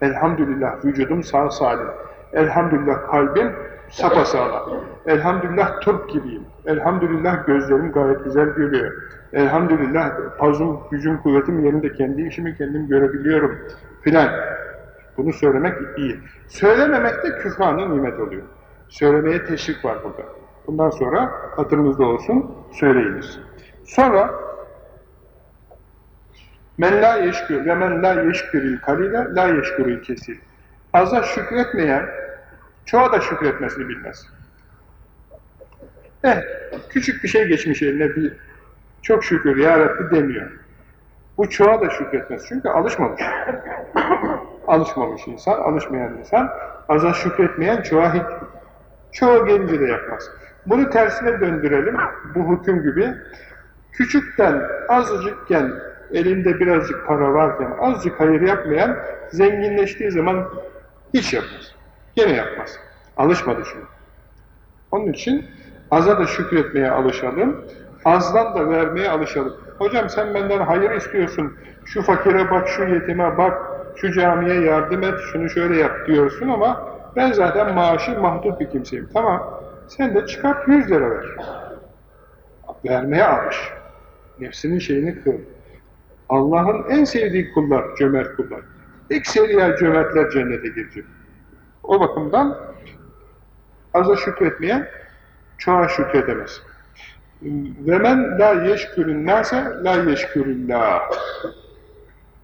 Elhamdülillah vücudum sağ salim. Elhamdülillah kalbim sapasağlam. Elhamdülillah turp gibiyim. Elhamdülillah gözlerim gayet güzel görüyor. Elhamdülillah pazum, gücüm, kuvvetim yerinde kendi işimi kendim görebiliyorum filan. Bunu söylemek iyi. Söylememek de küfranın nimet oluyor. Söylemeye teşvik var burada. Bundan sonra hatırınızda olsun, söyleyiniz. Sonra men la yeşkür ve men la yeşküril kalile la yeşküril kesir. Aza şükretmeyen çoğa da şükretmesini bilmez. Eh, küçük bir şey geçmiş eline bir çok şükür ya Rabbi demiyor. Bu çoğa da şükretmez çünkü alışmamış. [laughs] alışmamış insan, alışmayan insan, aza şükretmeyen çoğa hiç, çoğu gelince de yapmaz. Bunu tersine döndürelim, bu hüküm gibi. Küçükten, azıcıkken, elinde birazcık para varken, azıcık hayır yapmayan, zenginleştiği zaman hiç yapmaz. Gene yapmaz. Alışmadı çünkü. Onun için aza da şükretmeye alışalım, azdan da vermeye alışalım. Hocam sen benden hayır istiyorsun, şu fakire bak, şu yetime bak, şu camiye yardım et, şunu şöyle yap diyorsun ama ben zaten maaşı mahdut bir kimseyim. Tamam, sen de çıkart 100 lira ver. Vermeye alış. Nefsinin şeyini kır. Allah'ın en sevdiği kullar, cömert kullar. Ekseriya cömertler cennete girecek. O bakımdan aza şükretmeyen çoğa şükredemez. Ve men la yeşkürün nase la yeşkürüllah.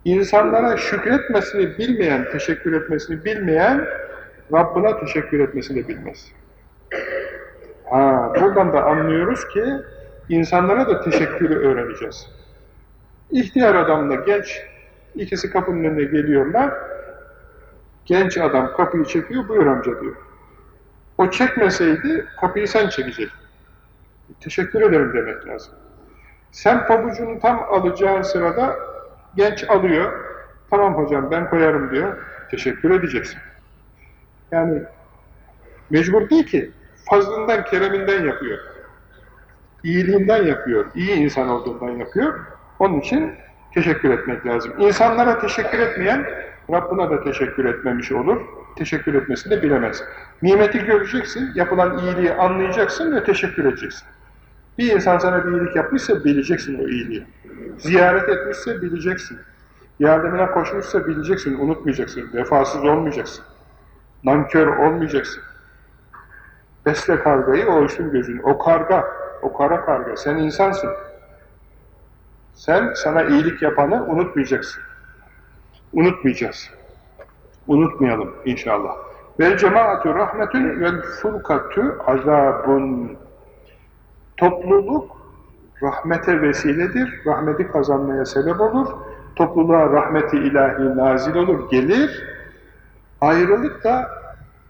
İnsanlara şükretmesini bilmeyen, teşekkür etmesini bilmeyen, Rabbına teşekkür etmesini bilmez. Ha, buradan da anlıyoruz ki, insanlara da teşekkürü öğreneceğiz. İhtiyar adamla genç, ikisi kapının önüne geliyorlar, genç adam kapıyı çekiyor, buyur amca diyor. O çekmeseydi, kapıyı sen çekecektin. Teşekkür ederim demek lazım. Sen pabucunu tam alacağın sırada genç alıyor. Tamam hocam ben koyarım diyor. Teşekkür edeceksin. Yani mecbur değil ki. Fazlından, kereminden yapıyor. İyiliğinden yapıyor. İyi insan olduğundan yapıyor. Onun için teşekkür etmek lazım. İnsanlara teşekkür etmeyen Rabbına da teşekkür etmemiş olur. Teşekkür etmesini de bilemez. Nimeti göreceksin, yapılan iyiliği anlayacaksın ve teşekkür edeceksin. Bir insan sana bir iyilik yapmışsa bileceksin o iyiliği. Ziyaret etmişse bileceksin. Yardımına koşmuşsa bileceksin, unutmayacaksın. Vefasız olmayacaksın. Nankör olmayacaksın. Besle kargayı, oysun gözünü. O karga, o kara karga. Sen insansın. Sen sana iyilik yapanı unutmayacaksın. Unutmayacağız. Unutmayalım inşallah. Vel cemaatü rahmetün vel furkatü azabun. Topluluk rahmete vesiledir, rahmeti kazanmaya sebep olur. Topluluğa rahmeti ilahi nazil olur, gelir. Ayrılık da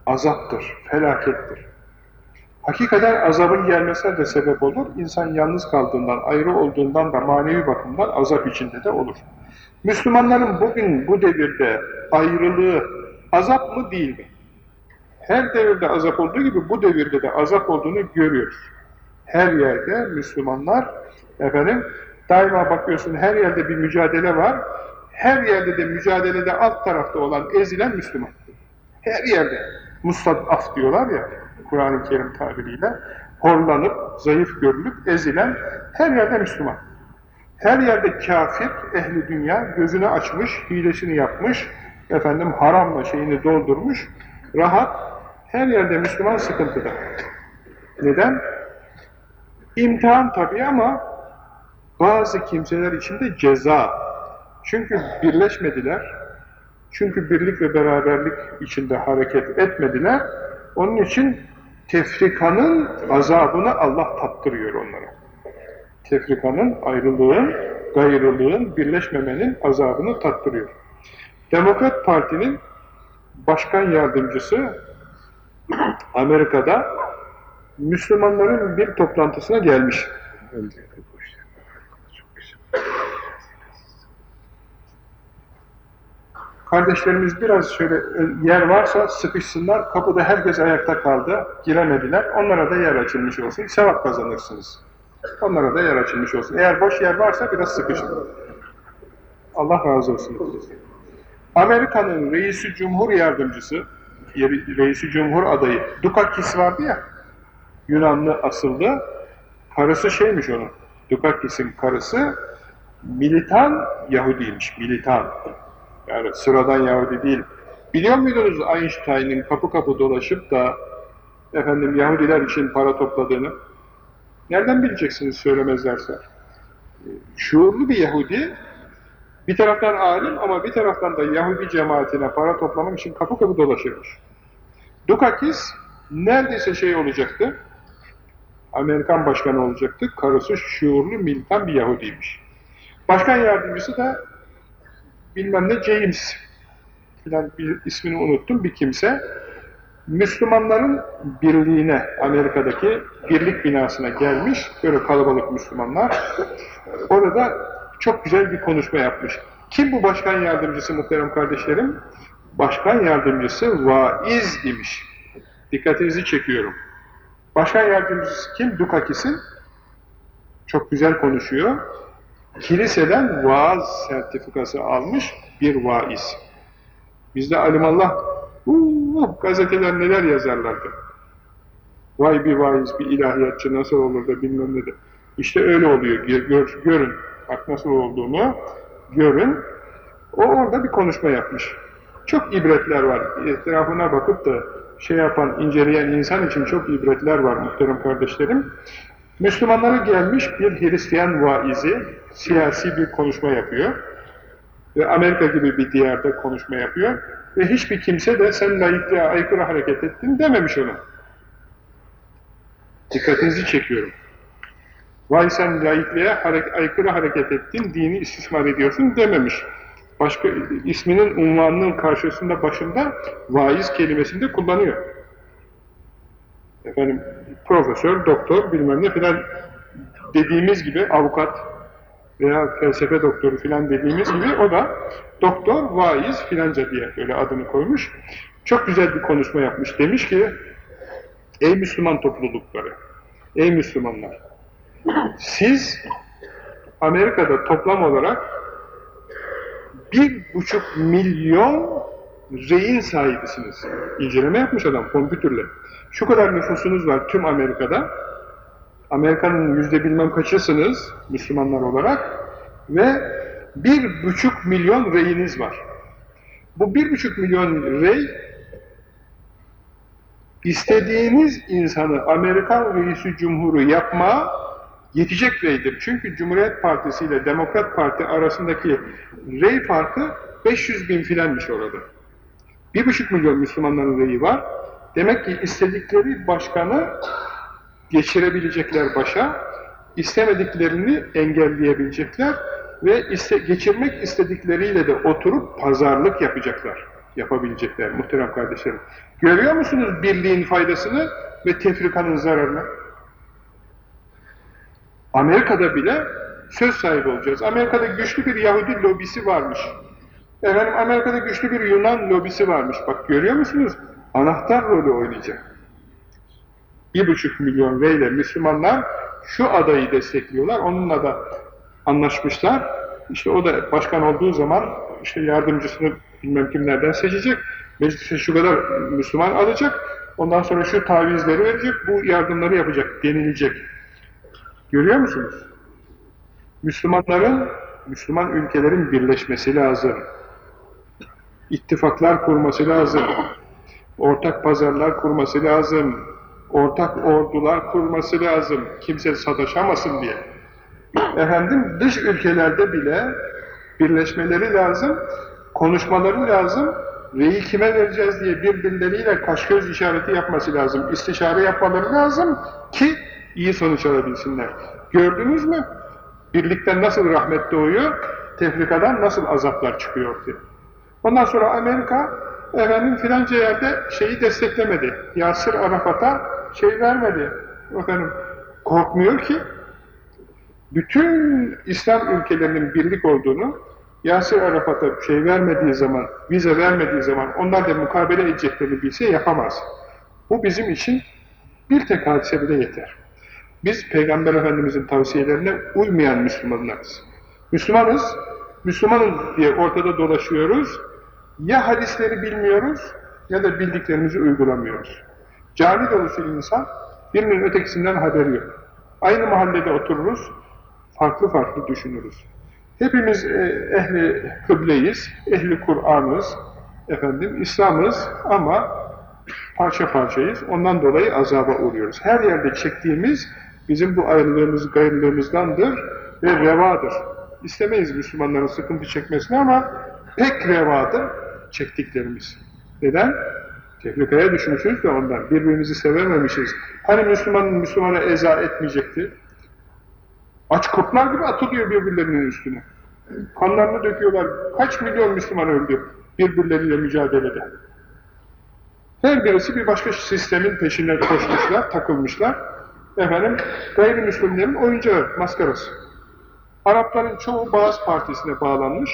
azaptır, felakettir. Hakikaten azabın gelmesine de sebep olur. İnsan yalnız kaldığından, ayrı olduğundan da manevi bakımdan azap içinde de olur. Müslümanların bugün bu devirde ayrılığı azap mı değil mi? Her devirde azap olduğu gibi bu devirde de azap olduğunu görüyoruz. Her yerde Müslümanlar efendim daima bakıyorsun her yerde bir mücadele var. Her yerde de mücadelede alt tarafta olan ezilen Müslüman. Her yerde mustadaf diyorlar ya Kur'an-ı Kerim tabiriyle horlanıp, zayıf görülüp ezilen her yerde Müslüman. Her yerde kafir, ehli dünya gözünü açmış, hilesini yapmış, efendim haramla şeyini doldurmuş, rahat, her yerde Müslüman sıkıntıda. Neden? İmtihan tabii ama bazı kimseler için de ceza. Çünkü birleşmediler, çünkü birlik ve beraberlik içinde hareket etmediler, onun için tefrikanın azabını Allah tattırıyor onlara. Tefrikanın, ayrılığın, gayrılığın, birleşmemenin azabını tattırıyor. Demokrat Parti'nin başkan yardımcısı Amerika'da Müslümanların bir toplantısına gelmiş. Kardeşlerimiz biraz şöyle yer varsa sıkışsınlar, kapıda herkes ayakta kaldı, giremediler, onlara da yer açılmış olsun, sevap kazanırsınız. Onlara da yer açılmış olsun. Eğer boş yer varsa biraz sıkışın. Allah razı olsun. Amerika'nın reisi cumhur yardımcısı, reisi cumhur adayı, Dukakis vardı ya, Yunanlı asıllı, karısı şeymiş onun, Dukakis'in karısı, militan Yahudiymiş, militan. Yani sıradan Yahudi değil. Biliyor muydunuz Einstein'in kapı kapı dolaşıp da efendim Yahudiler için para topladığını? Nereden bileceksiniz söylemezlerse? Şuurlu bir Yahudi, bir taraftan alim ama bir taraftan da Yahudi cemaatine para toplamak için kapı kapı dolaşırmış. Dukakis neredeyse şey olacaktı, Amerikan başkanı olacaktı, karısı şuurlu militan bir Yahudiymiş. Başkan yardımcısı da bilmem ne James filan bir ismini unuttum bir kimse Müslümanların birliğine Amerika'daki birlik binasına gelmiş böyle kalabalık Müslümanlar orada çok güzel bir konuşma yapmış. Kim bu başkan yardımcısı muhterem kardeşlerim? Başkan yardımcısı vaiz imiş. Dikkatinizi çekiyorum. Başkan yardımcısı kim? Dukakis'in. Çok güzel konuşuyor kiliseden vaaz sertifikası almış bir vaiz. Bizde alimallah uh, gazeteler neler yazarlardı. Vay bir vaiz, bir ilahiyatçı nasıl olur da bilmem ne de. İşte öyle oluyor. Gör, görün. Bak nasıl olduğunu görün. O orada bir konuşma yapmış. Çok ibretler var. Etrafına bakıp da şey yapan, inceleyen insan için çok ibretler var muhterem kardeşlerim. Müslümanlara gelmiş bir Hristiyan vaizi siyasi bir konuşma yapıyor. Ve Amerika gibi bir diyarda konuşma yapıyor. Ve hiçbir kimse de sen layıklığa aykırı hareket ettin dememiş ona. Dikkatinizi çekiyorum. Vay sen layıklığa aykırı hareket ettin, dini istismar ediyorsun dememiş. Başka isminin unvanının karşısında başında vaiz kelimesini de kullanıyor. Efendim profesör, doktor bilmem ne filan dediğimiz gibi avukat veya felsefe doktoru filan dediğimiz gibi o da doktor, vaiz filanca diye böyle adını koymuş. Çok güzel bir konuşma yapmış. Demiş ki ey Müslüman toplulukları, ey Müslümanlar siz Amerika'da toplam olarak bir buçuk milyon rehin sahibisiniz. İnceleme yapmış adam kompütürle. Şu kadar nüfusunuz var tüm Amerika'da. Amerika'nın yüzde bilmem kaçısınız Müslümanlar olarak ve bir buçuk milyon reyiniz var. Bu bir buçuk milyon rey istediğiniz insanı Amerikan reisi cumhuru yapma yetecek reydir. Çünkü Cumhuriyet Partisi ile Demokrat Parti arasındaki rey farkı 500 bin filanmış orada. Bir buçuk milyon Müslümanların reyi var. Demek ki istedikleri başkanı geçirebilecekler başa, istemediklerini engelleyebilecekler ve iste, geçirmek istedikleriyle de oturup pazarlık yapacaklar, yapabilecekler muhterem kardeşlerim. Görüyor musunuz birliğin faydasını ve tefrikanın zararını? Amerika'da bile söz sahibi olacağız. Amerika'da güçlü bir Yahudi lobisi varmış. Efendim Amerika'da güçlü bir Yunan lobisi varmış. Bak görüyor musunuz? Anahtar rolü oynayacak. Bir buçuk milyon veyle Müslümanlar şu adayı destekliyorlar. Onunla da anlaşmışlar. İşte o da başkan olduğu zaman işte yardımcısını bilmem kimlerden seçecek. Meclise şu kadar Müslüman alacak. Ondan sonra şu tavizleri verecek. Bu yardımları yapacak denilecek. Görüyor musunuz? Müslümanların, Müslüman ülkelerin birleşmesi lazım. İttifaklar kurması lazım. Ortak pazarlar kurması lazım. Ortak ordular kurması lazım. Kimse sataşamasın diye. Efendim dış ülkelerde bile birleşmeleri lazım. Konuşmaları lazım. Reyi kime vereceğiz diye birbirleriyle kaş göz işareti yapması lazım. İstişare yapmaları lazım ki iyi sonuç alabilsinler. Gördünüz mü? Birlikten nasıl rahmet doğuyor, tefrikadan nasıl azaplar çıkıyor ortaya. Ondan sonra Amerika, efendim filanca yerde şeyi desteklemedi. Yasir Arafat'a şey vermedi. Efendim, korkmuyor ki, bütün İslam ülkelerinin birlik olduğunu, Yasir Arafat'a şey vermediği zaman, vize vermediği zaman onlar da mukabele edeceklerini bilse yapamaz. Bu bizim için bir tek hadise bile yeter. Biz Peygamber Efendimiz'in tavsiyelerine uymayan Müslümanlarız. Müslümanız, Müslümanız diye ortada dolaşıyoruz. Ya hadisleri bilmiyoruz ya da bildiklerimizi uygulamıyoruz. Cami dolusu insan birinin ötekisinden haberi yok. Aynı mahallede otururuz, farklı farklı düşünürüz. Hepimiz e, ehli kıbleyiz, ehli Kur'an'ız, efendim İslam'ız ama parça parçayız. Ondan dolayı azaba uğruyoruz. Her yerde çektiğimiz bizim bu ayrılığımız, gayrılığımızdandır ve revadır. İstemeyiz Müslümanların sıkıntı çekmesini ama pek revadır çektiklerimiz. Neden? Tefrikaya düşmüşüz de ondan. Birbirimizi sevememişiz. Hani Müslümanın Müslümana eza etmeyecekti? Aç kurtlar gibi atılıyor birbirlerinin üstüne. Kanlarını döküyorlar. Kaç milyon Müslüman öldü birbirleriyle mücadelede. Her birisi bir başka sistemin peşine koşmuşlar, takılmışlar. Efendim, gayrimüslimlerin oyuncağı, maskarası. Arapların çoğu Bağız Partisi'ne bağlanmış.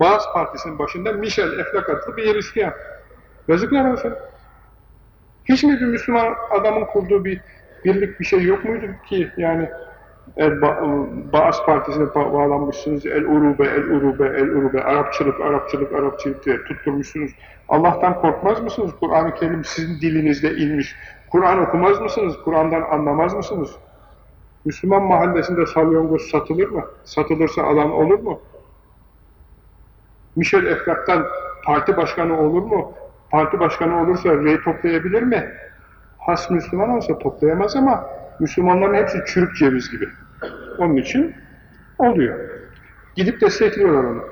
Bağız Partisi'nin başında Michel Eflak adlı bir Hristiyan. Yazıklar olsun. Hiç mi bir Müslüman adamın kurduğu bir birlik bir şey yok muydu ki yani El ba Baas Partisi'ne bağlanmışsınız, El Urube, El Urube, El Urube, Arapçılık, Arapçılık, Arapçılık diye tutturmuşsunuz. Allah'tan korkmaz mısınız? Kur'an-ı Kerim sizin dilinizde inmiş. Kur'an okumaz mısınız? Kur'an'dan anlamaz mısınız? Müslüman mahallesinde salyongoz satılır mı? Satılırsa alan olur mu? Michel Eflak'tan parti başkanı olur mu? Parti başkanı olursa rey toplayabilir mi? Has Müslüman olsa toplayamaz ama Müslümanların hepsi çürük ceviz gibi. Onun için oluyor. Gidip destekliyorlar onu.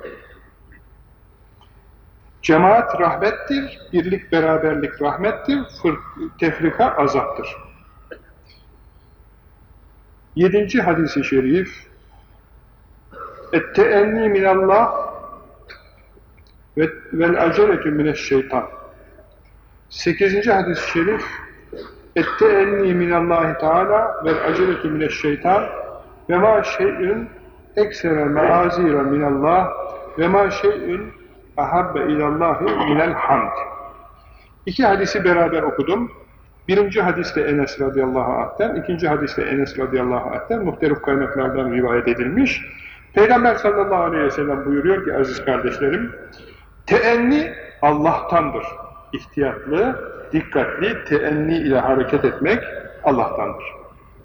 Cemaat rahmettir, birlik beraberlik rahmettir, tefrika azaptır. Yedinci hadisi şerif Et-teenni minallah ve vel aceletü mineşşeytan. Sekizinci hadis-i şerif Ette enni minallahi teala vel aceletü mineşşeytan ve ma şey'ün eksere meazira minallah ve ma şey'ün ahabbe ilallahi minel hamd. İki hadisi beraber okudum. Birinci hadiste Enes radıyallahu anh'ten, ikinci hadiste Enes radıyallahu anh'ten muhtelif kaynaklardan rivayet edilmiş. Peygamber sallallahu aleyhi ve sellem buyuruyor ki aziz kardeşlerim, teenni Allah'tandır. İhtiyatlı, dikkatli, teenni ile hareket etmek Allah'tandır.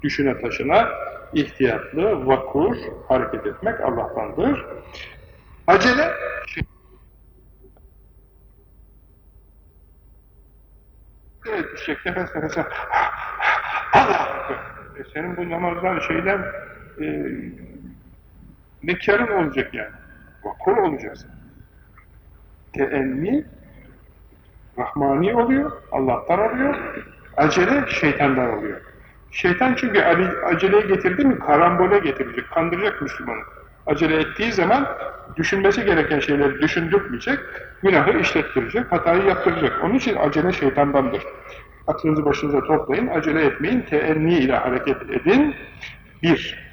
Düşüne taşına, ihtiyatlı, vakur hareket etmek Allah'tandır. Acele, şey, Evet, düşecek nefes nefese. Allah! E senin bu namazdan şeyden e, ne karın olacak yani? Vakur olacaksın. Teenni Rahmani oluyor, Allah'tan oluyor. Acele şeytandan oluyor. Şeytan çünkü aceleye getirdi mi karambole getirecek, kandıracak Müslümanı. Acele ettiği zaman düşünmesi gereken şeyleri düşündürmeyecek, günahı işlettirecek, hatayı yaptıracak. Onun için acele şeytandandır. Aklınızı başınıza toplayın, acele etmeyin, teenni ile hareket edin. Bir.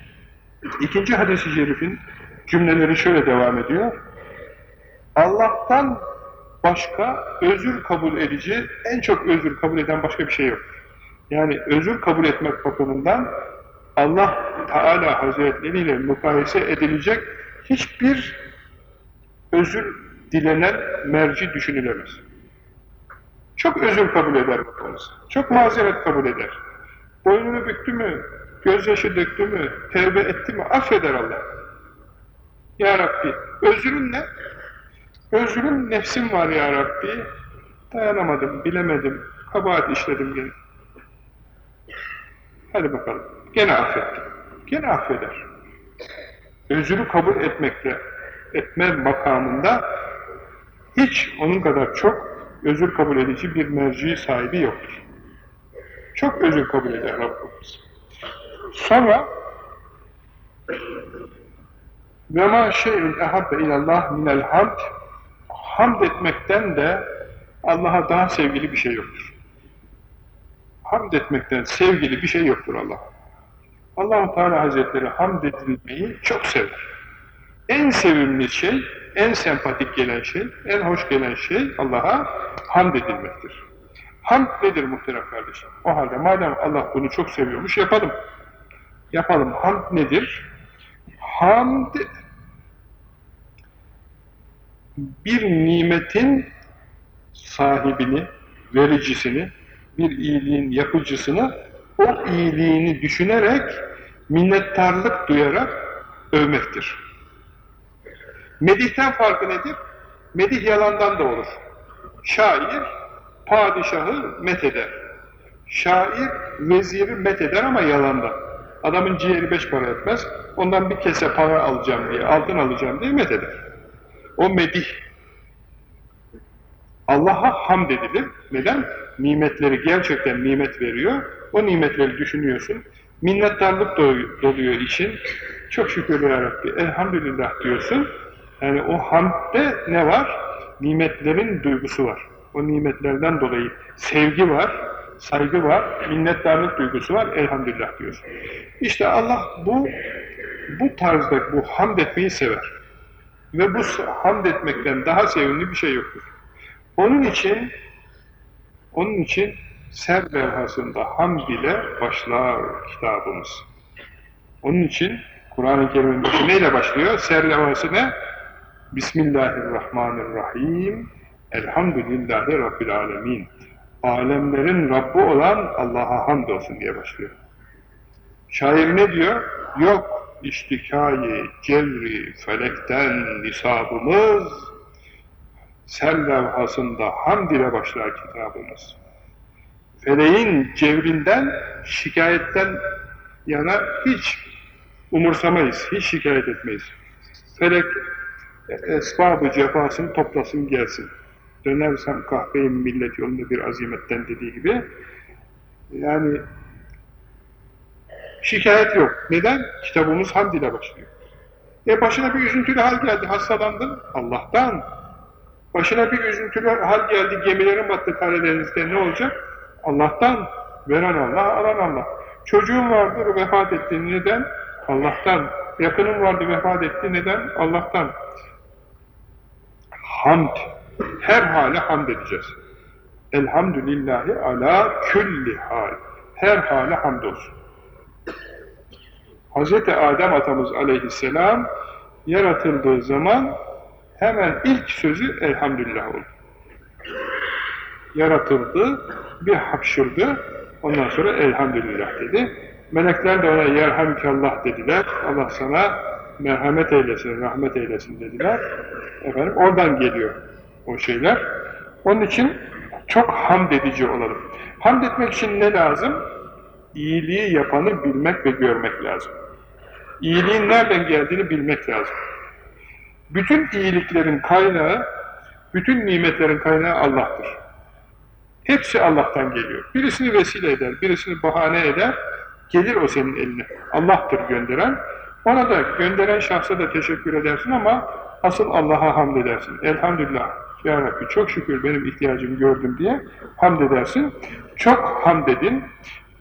İkinci hadis-i şerifin cümleleri şöyle devam ediyor. Allah'tan başka özür kabul edici, en çok özür kabul eden başka bir şey yok. Yani özür kabul etmek bakımından Allah Teala Hazretleri ile mukayese edilecek hiçbir özür dilenen merci düşünülemez. Çok özür kabul eder bakınız. Çok mazeret kabul eder. Boynunu büktü mü, gözyaşı döktü mü, tevbe etti mi affeder Allah. Ya Rabbi, özrün ne? Özrüm nefsim var ya Rabbi. Dayanamadım, bilemedim, kabahat işledim gene. Hadi bakalım. Gene affettim. Gene affeder. Özrü kabul etmekte, etme makamında hiç onun kadar çok özür kabul edici bir merci sahibi yoktur. Çok özür kabul eder Rabbimiz. Sonra ve ma şey'in ehabbe ilallah minel hamd hamd etmekten de Allah'a daha sevgili bir şey yoktur. Hamd etmekten sevgili bir şey yoktur Allah. allah Teala Hazretleri hamd edilmeyi çok sever. En sevimli şey, en sempatik gelen şey, en hoş gelen şey Allah'a hamd edilmektir. Hamd nedir muhterem kardeşim? O halde madem Allah bunu çok seviyormuş yapalım. Yapalım. Hamd nedir? Hamd bir nimetin sahibini, vericisini, bir iyiliğin yapıcısını o iyiliğini düşünerek, minnettarlık duyarak övmektir. Medihten farkı nedir? Medih yalandan da olur. Şair, padişahı metheder. Şair, veziri metheder ama yalandan. Adamın ciğeri beş para etmez, ondan bir kese para alacağım diye, altın alacağım diye metheder. O medih. Allah'a hamd edilir. Neden? Nimetleri gerçekten nimet veriyor. O nimetleri düşünüyorsun. Minnettarlık doluyor için. Çok şükür ya elhamdülillah diyorsun. Yani o hamdde ne var? Nimetlerin duygusu var. O nimetlerden dolayı sevgi var, saygı var, minnettarlık duygusu var, elhamdülillah diyorsun. İşte Allah bu bu tarzda bu hamd etmeyi sever. Ve bu hamd etmekten daha sevimli bir şey yoktur. Onun için onun için ser levhasında hamd ile başlar kitabımız. Onun için Kur'an-ı Kerim'in başı neyle başlıyor? Ser levhası ne? Bismillahirrahmanirrahim. Elhamdülillahi Rabbil alemin. Alemlerin Rabbi olan Allah'a hamdolsun diye başlıyor. Şair ne diyor? Yok iştikayı cevri felekten nisabımız ser levhasında hamd ile başlar kitabımız. Feleğin cevrinden, şikayetten yana hiç umursamayız, hiç şikayet etmeyiz. Felek esbabı cefasını toplasın gelsin. Dönersem kahveyim millet yolunda bir azimetten dediği gibi. Yani Şikayet yok. Neden? Kitabımız hamd ile başlıyor. E başına bir üzüntülü hal geldi, hastalandın. Allah'tan. Başına bir üzüntülü hal geldi, gemilerin battı Karadeniz'de ne olacak? Allah'tan. Veren Allah, alan Allah. Çocuğun vardır, vefat etti. Neden? Allah'tan. Yakının vardı, vefat etti. Neden? Allah'tan. Hamd. Her hale hamd edeceğiz. Elhamdülillahi ala külli hal. Her hale hamd olsun. Hz. Adem atamız aleyhisselam yaratıldığı zaman hemen ilk sözü elhamdülillah oldu. Yaratıldı, bir hapşırdı, ondan sonra elhamdülillah dedi. Melekler de ona yerhamkallah dediler. Allah sana merhamet eylesin, rahmet eylesin dediler. Efendim oradan geliyor o şeyler. Onun için Çok hamd edici olalım. Hamd etmek için ne lazım? İyiliği yapanı bilmek ve görmek lazım. İyiliğin nereden geldiğini bilmek lazım. Bütün iyiliklerin kaynağı, bütün nimetlerin kaynağı Allah'tır. Hepsi Allah'tan geliyor. Birisini vesile eder, birisini bahane eder, gelir o senin eline. Allah'tır gönderen. Ona da gönderen şahsa da teşekkür edersin ama asıl Allah'a hamd edersin. Elhamdülillah. Ya Rabbi çok şükür benim ihtiyacımı gördüm diye hamd edersin. Çok hamd edin.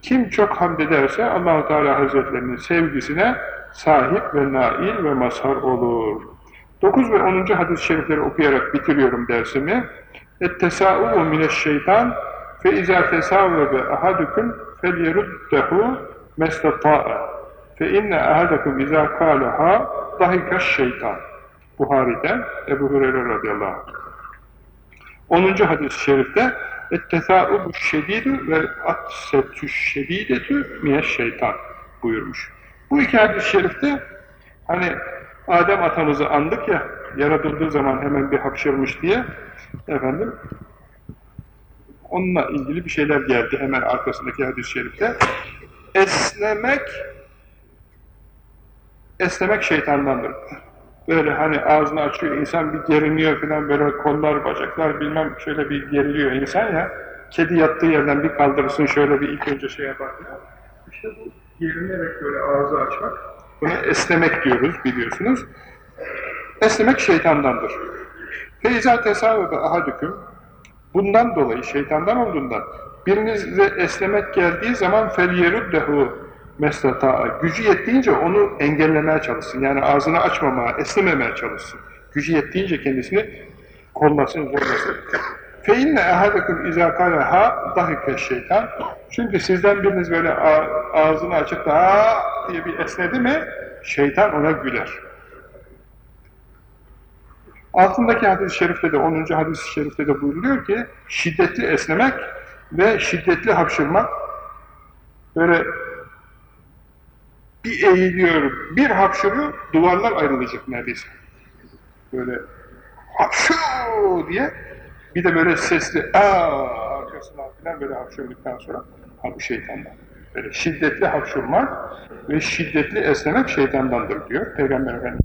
Kim çok hamd ederse allah Teala Hazretlerinin sevgisine sahip ve nail ve mazhar olur. 9 ve 10. hadis-i şerifleri okuyarak bitiriyorum dersimi. اَتَّسَاءُ مِنَ fe فَاِذَا تَسَاوَبَ اَحَدُكُمْ فَلْيَرُدَّهُ مَسْتَطَاءَ فَاِنَّ اَحَدَكُمْ اِذَا قَالَهَا ضَحِكَ الشَّيْطَانِ Buhari'den Ebu Hureyre radıyallahu anh. 10. hadis-i şerifte اَتَّثَاءُبُ الشَّد۪يدُ ve اَتْسَتُ الشَّد۪يدَتü مِنَ şeytan buyurmuş. Bu iki hadis-i şerifte hani Adem atamızı andık ya, yaratıldığı zaman hemen bir hapşırmış diye, efendim, onunla ilgili bir şeyler geldi hemen arkasındaki hadis-i şerifte. Esnemek, esnemek şeytandandır. Böyle hani ağzını açıyor, insan bir geriniyor falan, böyle kollar, bacaklar bilmem şöyle bir geriliyor insan ya, kedi yattığı yerden bir kaldırırsın, şöyle bir ilk önce şey yapar ya. İşte bu gerinerek böyle ağzı açmak, Buna esnemek diyoruz biliyorsunuz. Esnemek şeytandandır. Feyza tesavvebe ahadüküm bundan dolayı şeytandan olduğundan birinizde esnemek geldiği zaman felyeruddehu meslata gücü yettiğince onu engellemeye çalışsın. Yani ağzını açmamaya, esnememeye çalışsın. Gücü yettiğince kendisini kollasın, zorlasın. فَاِنَّ اَحَدَكُمْ اِذَا قَالَ ha dahike şeytan. Çünkü sizden biriniz böyle ağzını açıp da ha diye bir esnedi mi, şeytan ona güler. Altındaki hadis-i şerifte de, 10. hadis-i şerifte de buyuruluyor ki, şiddetli esnemek ve şiddetli hapşırmak, böyle bir eğiliyor, bir hapşırıyor, duvarlar ayrılacak neredeyse. Böyle hapşu diye bir de böyle sesli aa arkasından böyle hapşırdıktan sonra ha bu şeytandan. Böyle şiddetli hapşurmak ve şiddetli esnemek şeytandandır diyor Peygamber Efendimiz.